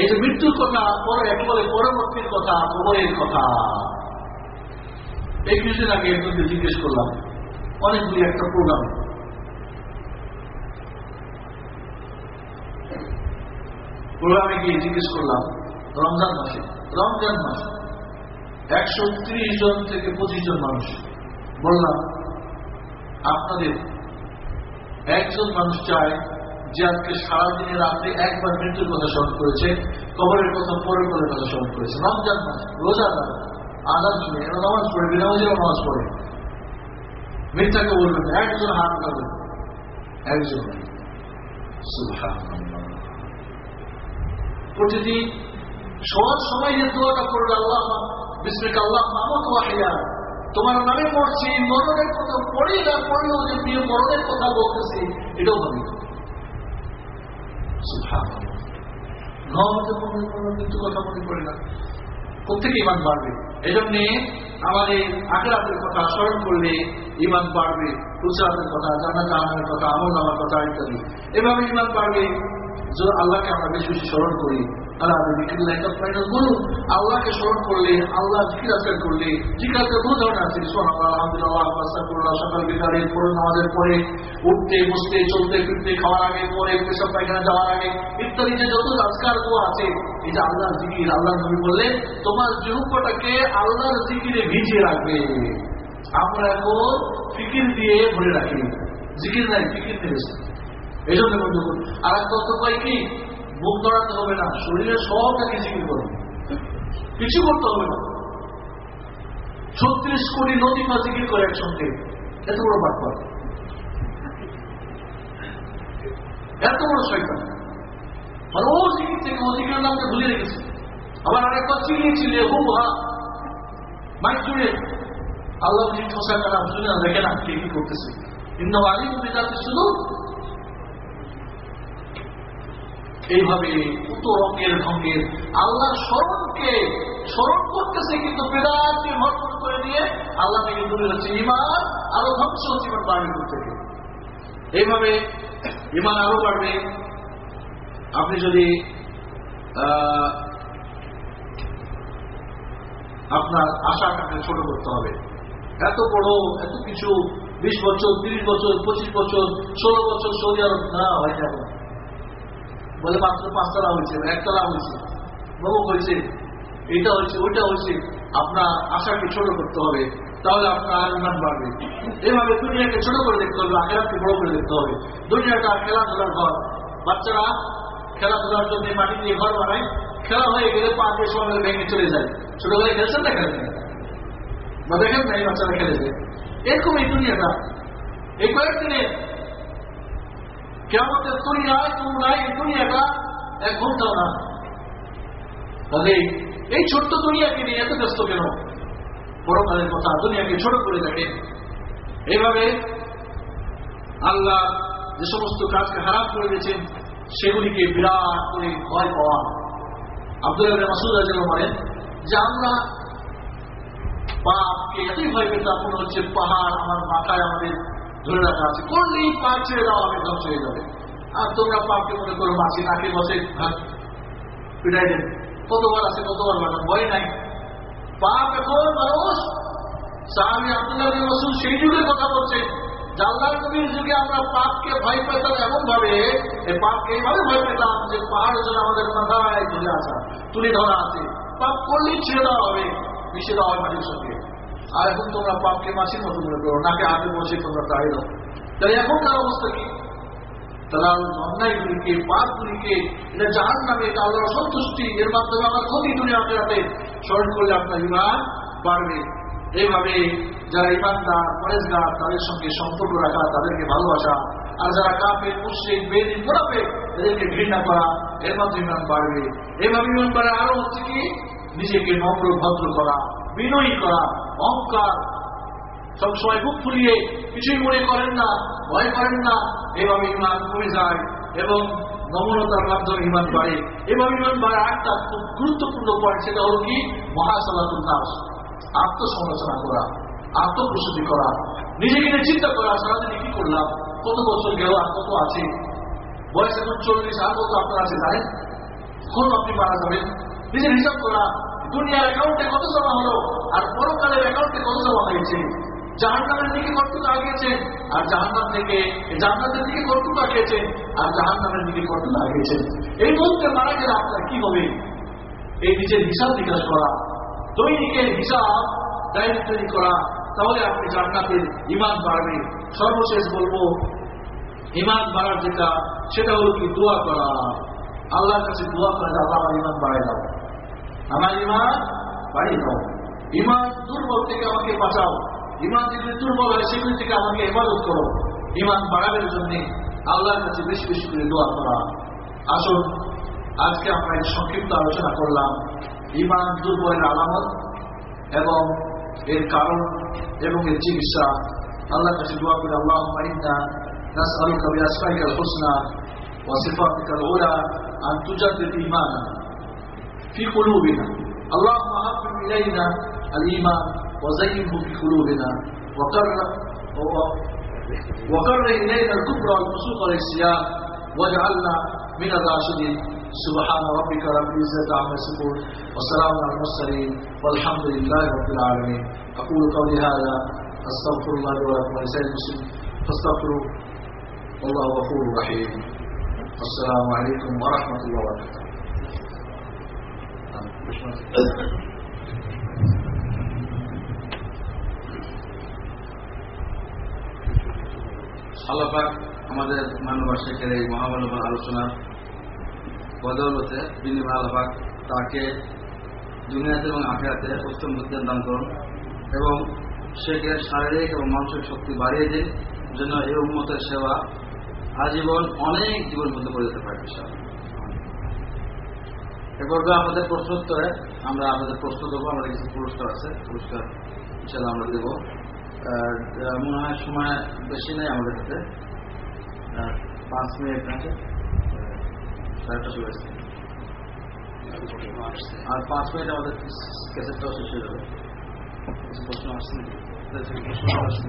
এই যে মৃত্যুর কথা, পরে একেবারে পরবর্তীর কথা কবরের কথা। এই কিছুদিন আগে একজনকে জিজ্ঞেস করলাম অনেকগুলি একটা প্রোগ্রাম প্রোগ্রামে গিয়ে জিজ্ঞেস করলাম, রমজান মাসে রমজান মাসে একশো জন থেকে পঁচিশ জন মানুষ। বললাম, আপনাদের একজন মানুষ চায় যে আজকে সারাদিনে রাত্রে একবার মৃত্যুর কথা স্মরণ করেছে, কবরের কথা, পরের কথা স্মরণ করেছে। রমজান মাস, রোজা না আজান শুনে এরা নামাজ পড়ে বিনামাজিও নামাজ পড়ে। মিথ্যাকে বলবেন একজন হাত একজন, সুবহানাল্লাহ। প্রতিদিন সব সময় যে দোয়াটা করবে আল্লাহ আল্লাহ নামক তোমার নামে পড়ছি, মরণের কথা পড়ি না পড়লেও যে প্রিয় মরণের কথা বলতেছি, এটাও ভাবি কিন্তু কথা মনে পড়ে না। প্রত্যেকে ইমান বাড়বে। এই জন্য আমাদের আখেরাতের কথা স্মরণ করলে ইমান বাড়বে উৎসাহের কথা জানা জাহানের কথা আমল নামার কথা ইত্যাদি। এভাবে ইমান বাড়বে আল্লাহকে আমরা বেশি বেশি স্মরণ করি, তাহলে আমাদের বিক্রি ফাইনাল বলুন। আল্লাহকে স্মরণ করলে, আল্লাহ আজকাল করলে জিজ্ঞাসা বহু ধরনের আছে। আলহামদুলিল্লাহ সকাল বিকালে পরে নামাজের পরে, উঠতে, বসতে, চলতে, ফিরতে, খাওয়ার আগে, পরে, পেশাব পায়খানা যাওয়ার আগে, ইত্যাদি যে যত আজকার আছে যে আল্লাহর জিকির আল্লাহ নবী বললে, তোমার জিহুব্বটাকে আল্লাহর জিকিরে ভিজিয়ে রাখবে। আমরা এখন ফিকির দিয়ে ভরে রাখি। জিকির নাই, ফিকির নেবেছে এই জন্য বন্ধু আর এক পাই কি? মুখ ধরাতে হবে না, শরীরের সবটাকে জিকির করবে কিছু করতে হবে না। ছত্রিশ কোটি নদী মা জিকির করে একসঙ্গে। এত বড় পাঠ করে এত বড় শয়তান। নামকে ভুলে রেখেছে আবার আরেকবার মাইক জুড়ে। আল্লাহ ঠোসা না দেখে না কে কি করতেছে। কিন্তু শুধু এইভাবে কত রঙের ঢঙ্গের আল্লাহ স্মরণকে স্মরণ করতেছে, কিন্তু বেদাতকে ভরপুর করে দিয়ে আল্লাহ থেকে দূরে হচ্ছে ইমান আরও ধ্বংস হচ্ছে, ইমান থেকে এইভাবে ইমান আরও বাড়বে। আপনি যদি আপনার আশাটাকে ছোট করতে হবে। এত বড়, এত কিছু, বিশ বছর, তিরিশ বছর, পঁচিশ বছর, ষোলো বছর সৌদি আরব না হয় না বলে মাত্র পাঁচতলা হয়েছে একতলা হয়েছে। বহু হয়েছে এটা হয়েছে, ওইটা হয়েছে। আপনার আশাকে ছোট করতে হবে, তাহলে আপনার ইমান বাড়বে। এভাবে দুনিয়াকে ছোট করে দেখতে হবে, আখেরাতকে বড় করে দেখতে হবে। দুনিয়াটা খেলাধুলার ঘর। বাচ্চারা খেলাধুলার জন্য মাটি দিয়ে ঘর বানায় খেলা হয়ে গেলে পা দিয়ে সঙ্গে ভেঙে চলে যায়। ছোটবেলায় খেলছেন না খেলেন বা দেখেন না এই বাচ্চারা খেলেছে? এরকম এই দুনিয়াটা। এই কয়েকদিনে কেমতের দুনিয়ায় তুলনায় এই দুনিয়াটা এক ঘন্টাও না তাহলে এই ছোট্ট দুনিয়াকে নিয়ে এত ব্যস্ত কেন? পরকালের কথা দুনিয়াকে ছোট করে দেখেন। এইভাবে আল্লাহ যে সমস্ত কাজকে হারাপ করে দিয়েছেন সেগুলিকে বিরাট করে ভয় পাওয়া। আব্দুল্লাহ মাসুদ রাজা বলেন যে, আমরা পাপকে এতই ভয় পেতাম মনে হচ্ছে পাহাড় আমার মাথায় আমাদের ধরে রাখা আছে। করলেই পা ছেড়ে দেওয়া হবে, ধ্বংস হয়ে যাবে। আর তোমরা পাপকে মনে করো মাছি নাকে বসে পিটাই দেবে। কতবার আছে, কতবার বানান ভয় নাই। পাপ এখন মানুষ। সাহাবি আব্দুল্লাহ রসুল সেই যুগের কথা বলছে জাল্লার কবির যুগে আমরা পাপকে ভয় পেতাম এমন ভাবে পাপকে এইভাবে ভয় পেতাম যে পাহাড় যেন আমাদের মাথায় তুলে আসা তুলে ধরা আছে। পাপ করলেই ছেড়ে দেওয়া হবে, মিশে দেওয়া হয় মাটির সঙ্গে। আর এখন তোমরা পাপকে মাসির মতো মনে করো, নাকে হাতে বসে তোমরা তাই দাও তাহলে এখনকার অবস্থা কি? তারা অন্যায়গুলিকে, পাপগুলিকে, এটা জাহান নামে এটা আল্লাহর সন্তুষ্টি এর মাধ্যমে আমার ক্ষতি দুনিয়া আখেরাতে স্মরণ করলে আপনার ইমান বাড়বে। এইভাবে যারা ইমানদার পরেজগার তাদের সঙ্গে সম্পর্ক রাখা, তাদেরকে ভালোবাসা, আর যারা কাপে মুশ্রিক, বেদিন মোড়াবে এদেরকে ঘৃণা করা, এর মাধ্যমে ইমান বাড়বে। এইভাবে ইমান বাড়ে আরও হচ্ছে কি? নিজেকে নম্র, ভদ্র করা, বিনয়ী করা, অহংকার। সবসময় বুক ফুলিয়ে কিছুই মনে করেন না, ভয় করেন না। এভাবে ইমান কমে যায় এবং নমনতার মাধ্যমে ইমান বাড়ে। এভাবে ইমান বাড়ে একটা খুব গুরুত্বপূর্ণ পয়েন্ট সেটা হল কি? মহাসালাতুল নাস। আত্মসমালোচনা করা, আত্মপ্রসূতি করা, নিজেকে নিয়ে চিন্তা করা, সারাদিনে কি করলাম, কত বছর গেল আর কত আছে, বয়স এখন চল্লিশ, আর কত আপনার আছে জানেন? কখন আপনি মারা যাবেন। নিজের হিসাব করা, দুনিয়ার অ্যাকাউন্টে কত জমা হলো, আর পরকালের অ্যাকাউন্টে কত জমা হয়েছে, জাহান্নামের দিকে কতটুকু আগিয়েছেন আর জাহান্নাম থেকে, জান্নাতের দিকে কতটুকু আগিয়েছেন আর জাহান্নামের দিকে কতটুকু আগিয়েছেন এই মুহূর্তে মারা গেলে আপনার কি হবে? এই নিজের হিসাব বিকাশ করা দৈনিকের হিসাব ডায়েরি তৈরি করা, তাহলে আপনি জান্নাতের ইমান বাড়বে সর্বশেষ বলব ইমান বাড়ার যেটা, সেটা হলো কি? দোয়া করা। আল্লাহর কাছে দোয়া করে আল্লাহ, আমার ইমান বাড়াই দাও। আমার ইমান বাড়িয়ে দাও। ইমান দুর্বল থেকে আমাকে বাঁচাও। ইমান যেগুলি দুর্বল হয়, সেগুলি থেকে আমাকে হেফাজত করো। ইমান বাড়ানোর জন্য আল্লাহর কাছে বেশি বেশি করে দোয়া করা। আসুন, আজকে আমরা সংক্ষিপ্ত আলোচনা করলাম। ইমান দুর্বলের আলামত এবং এর কারণ এবং এর চিকিৎসা আল্লাহর কাছে দোয়া করে আল্লাহ মারিনা نسألك بأسمائك الحسنى وصفاتك العلى أن تجدد إيماننا في قلوبنا اللهم حبب إلينا الإيمان وزينه في قلوبنا وقرب وقرب إلينا الكفر والفسوق والعصيان واجعلنا من الراشدين سبحان ربك رب العزة عما يصفون وسلام على المرسلين والحمد لله رب العالمين أقول قولي هذا أستغفر الله لي ولكم ولسائر المسلمين فاستغفروا والله غفور رحيم السلام عليكم ورحمة الله وبركاته আল্লাপাক আমাদের মানবা শেখের এই মহামানব আলোচনার বদৌলতে বিনিময় আল্লাপাক তাকে দুনিয়াতে এবং আখেরাতে উত্তম বুদ্ধের দান করুন এবং শেখের শারীরিক এবং মানসিক শক্তি বাড়িয়ে দিন, যেন এই উন্মতের সেবা আজীবন অনেক জীবন মধ্যে করে দিতে পারে এরপর আমাদের প্রশ্নোত্তরে আমরা আমাদের প্রশ্ন দেবো, আমাদের কিছু পুরস্কার আছে, পুরস্কার ইনশাল্লাহ আমরা দেবো। মনে হয় সময় বেশি নেই আমাদের হাতে। পাঁচ মিনিট আছে সাড়েটা চলে আসছে আর পাঁচ মিনিট আমাদের ক্যাসেটটাও শেষ হয়ে যাবে প্রশ্ন আসছে নাকি? প্রশ্ন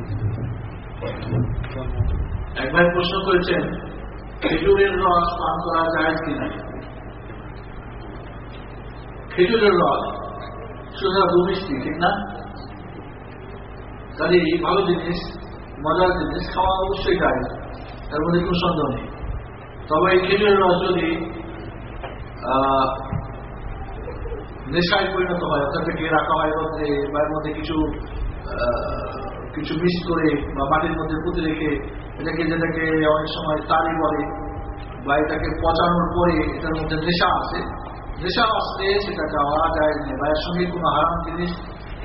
একবার প্রশ্ন করেছেন খেজুরের রস পান করা যায় কিনা খেজুরের রস সুতরাং দু মিষ্টি ঠিক না কাজে এই ভালো জিনিস মজার জিনিস খাওয়া অবশ্যই যায় তার মধ্যে কোনো সন্দেহ নেই তবে খেজুরের রস যদি নেশায় পরিণত হয়, অর্থাৎ পেটে রাখা হয় রোদ্রে বা মধ্যে কিছু কিছু মিস করে বা মাটির মধ্যে পুঁতে রেখে এটাকে যেটাকে অনেক সময় তারি বলে বা এটাকে পচানোর পরে এটার মধ্যে নেশা আছে। নেশা আসলে সেটা খাওয়া যায় না। বা এর সঙ্গে কোনো হারাম জিনিস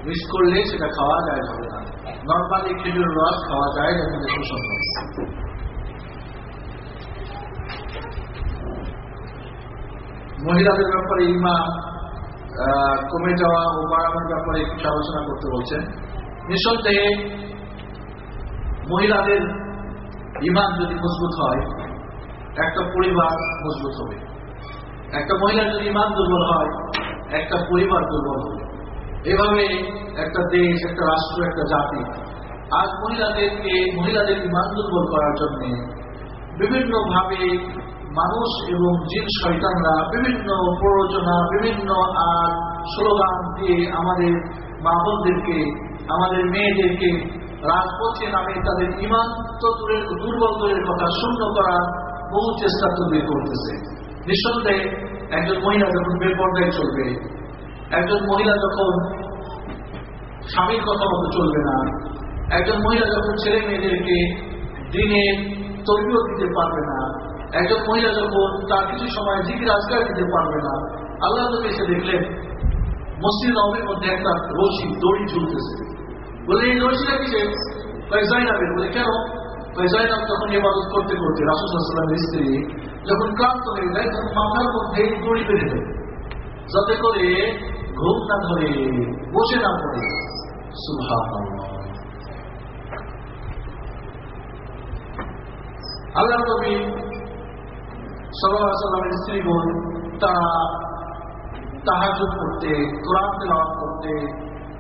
মিস করলে সেটা খাওয়া যায় না। নর্মালি খেজুর রস খাওয়া যায় এর মধ্যে কোনো সন্দেহ নেই। মহিলাদের ব্যাপারে ইমা কমে যাওয়া ও বাড়ানোর ব্যাপারে কিছু আলোচনা করতে বলছেন। নিঃসন্দেহে মহিলাদের ইমান যদি মজবুত হয়, একটা পরিবার মজবুত হবে। একটা মহিলার যদি ইমান দুর্বল হয়, একটা পরিবার দুর্বল হবে। এভাবে একটা দেশ, একটা রাষ্ট্র, একটা জাতি আজ মহিলাদেরকে, মহিলাদের ইমান দুর্বল করার জন্য বিভিন্ন ভাবে মানুষ এবং জিন শয়তানরা বিভিন্ন প্ররোচনা, বিভিন্ন আর স্লোগান দিয়ে আমাদের মা বোনদেরকে আমাদের মেয়েদেরকে রাজপথে নামে তাদের ইমান তো দূরের, দুর্বল কথা শূন্য করার বহু চেষ্টা তৈরি করতেছে। নিঃসন্দেহে একজন মহিলা যখন বেপর্দায় চলবে, একজন মহিলা যখন স্বামীর কথা মতো চলবে না, একজন মহিলা যখন ছেলে মেয়েদেরকে দিনে তরবিও দিতে পারবে না একজন মহিলা যখন তার কিছু সময় জিকির আজকার দিতে পারবে না, আল্লাহ নবী এসে দেখলেন, মসজিদ নবীর মধ্যে একটা রশি, দড়ি ঝুলতেছে। বলে, এই রশিটা কিসে জাইনাবের। বলে, কেন? জাইনাব তখন ইবাদত করতে করতে রাসুসাল্লামের স্ত্রী যখন ক্লান্ত হয়ে যায়, তখন মাথার মধ্যে দড়ি বেঁধে দেয়। যাতে করে ঘুম না ধরে, বসে না পড়ে। আল্লাহ নবী সাল্লামের স্ত্রীগণ তারা তাহাজুদ করতে, কোরআন তেলাওয়াত করতে,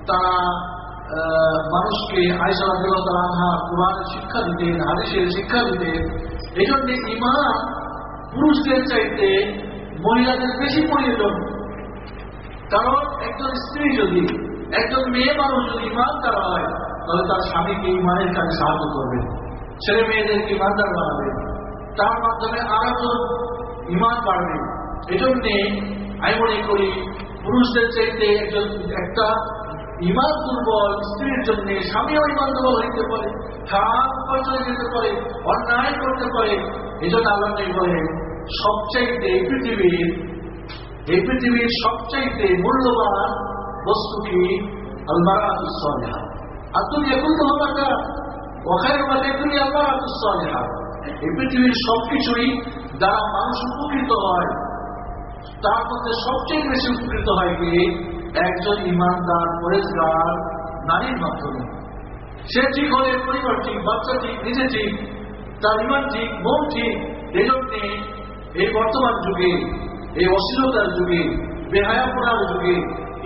তারা মানুষকে আয়সা রাহা কোরআনের শিক্ষা দিতেন, হাদিসের শিক্ষা দিতেন। এই জন্য ইমান পুরুষদের চাইতে মহিলাদের বেশি প্রয়োজন। কারণ একজন স্ত্রী যদি, একজন মেয়ে মানুষ যদি ইমান ইমানদার হয়, তাহলে তার স্বামীকে ইমানের কাজে সাহায্য করবে। ছেলে মেয়েদেরকে ইমানদার বানাবে। তার মাধ্যমে আরও ইমান বাড়বে। এজন্যে আমি মনে করি পুরুষদের চাইতে একজন একটা ইমান দুর্বল, স্ত্রীর জন্য স্বামীও ইমান দুর্বল হইতে পারে খারাপ পর্যায়ে যেতে পারে, অন্যায় করতে পারে এই জন্য আল্লাহ নেই বলে, সবচাইতে এই পৃথিবীর এই পৃথিবীর সবচাইতে মূল্যবান বস্তু কি? আলমারা আতুসলেহা আর তুমি এখন তো হবাটা ওখানে মাঝে তুমি আলমারা আতুসলেহা এই পৃথিবীর সবকিছুই দ্বারা মানুষ উপকৃত হয়। তার মধ্যে সবচেয়ে বেশি উপকৃত হয় কি? একজন ইমানদার পরেশগার নারীর মাধ্যমে। সে ঠিক হলে পরিবার ঠিক, বাচ্চা ঠিক, নিজে ঠিক, তার ইমান ঠিক, মন ঠিক এই জন্যে এই বর্তমান যুগে, এই অশ্লীলতার যুগে, বেহায়াপনার যুগে,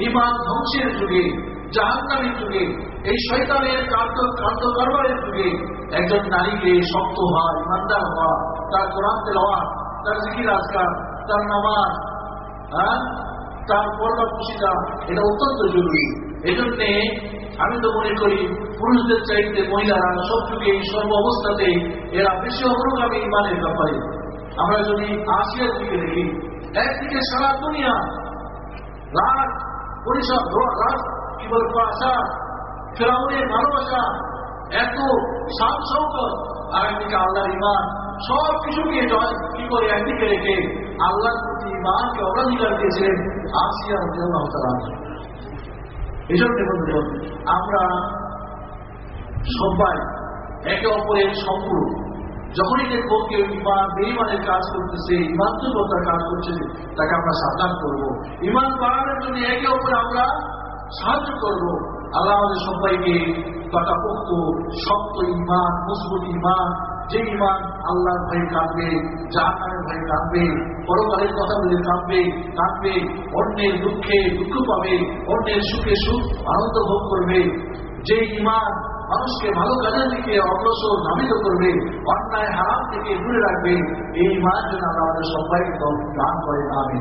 ইমান ধ্বংসের যুগে জাহান্নামের যুগে, এই শৈতানের কার্য কারবারের যুগে একজন নারীকে শক্ত হওয়া, ইমানদার হওয়া, তার কোরআন তেলাওয়া তার জিকির আজকার, তার নামাজ হ্যাঁ? তার পর্দা খুশিটা এটা অত্যন্ত জরুরি। এই জন্যে আমি তো মনে করি, পুরুষদের চাইতে মহিলারা সব যুগে সর্ব অবস্থাতে এরা বেশি অগ্রগামী ইমানের ব্যাপারে। আমরা যদি আসিয়ার দিকে দেখি, একদিকে সারা দুনিয়া রাত, পরিষদ রাত কি বলব আশা? ফেরাউনের ভালোবাসা এত সাত সংকট আর একদিকে আল্লাহর ইমান সব কিছুকে জয় কি করে একদিকে রেখে আল্লাহর প্রতি ইমানকে অগ্রাধিকার দিয়েছিলেন আসিয়া আল্লাহ তালা এই জন্য বন্ধুগণ, আমরা সবাই একে অপরের সম্পূর্ণ যখনই দেখব কেউ ইমান বেইমানের কাজ করতেছে ইমান দুর্বলতার কাজ করছে তাকে আমরা সাবধান করব। ইমান বাড়ানোর জন্য একে অপরে আমরা সাহায্য করব। আল্লাহ আমাদের সবাইকে পাকাপোক্ত শক্ত ইমান মজবুত ইমান যে ইমান আল্লাহর ভয়ে কাঁদবে জাহানের ভয়ে কাঁদবে, পরকালের কথা বলে কাঁদবে কাঁদবে, অন্যের দুঃখে দুঃখ পাবে, অন্যের সুখে সুখ আনন্দ ভোগ করবে। যে ইমান মানুষকে ভালো কাজের দিকে অগ্রসর নামিত করবে, অন্যায় হারাম থেকে দূরে রাখবে, এই ইমান যেন আমাদের সবাইকে দান করে আমি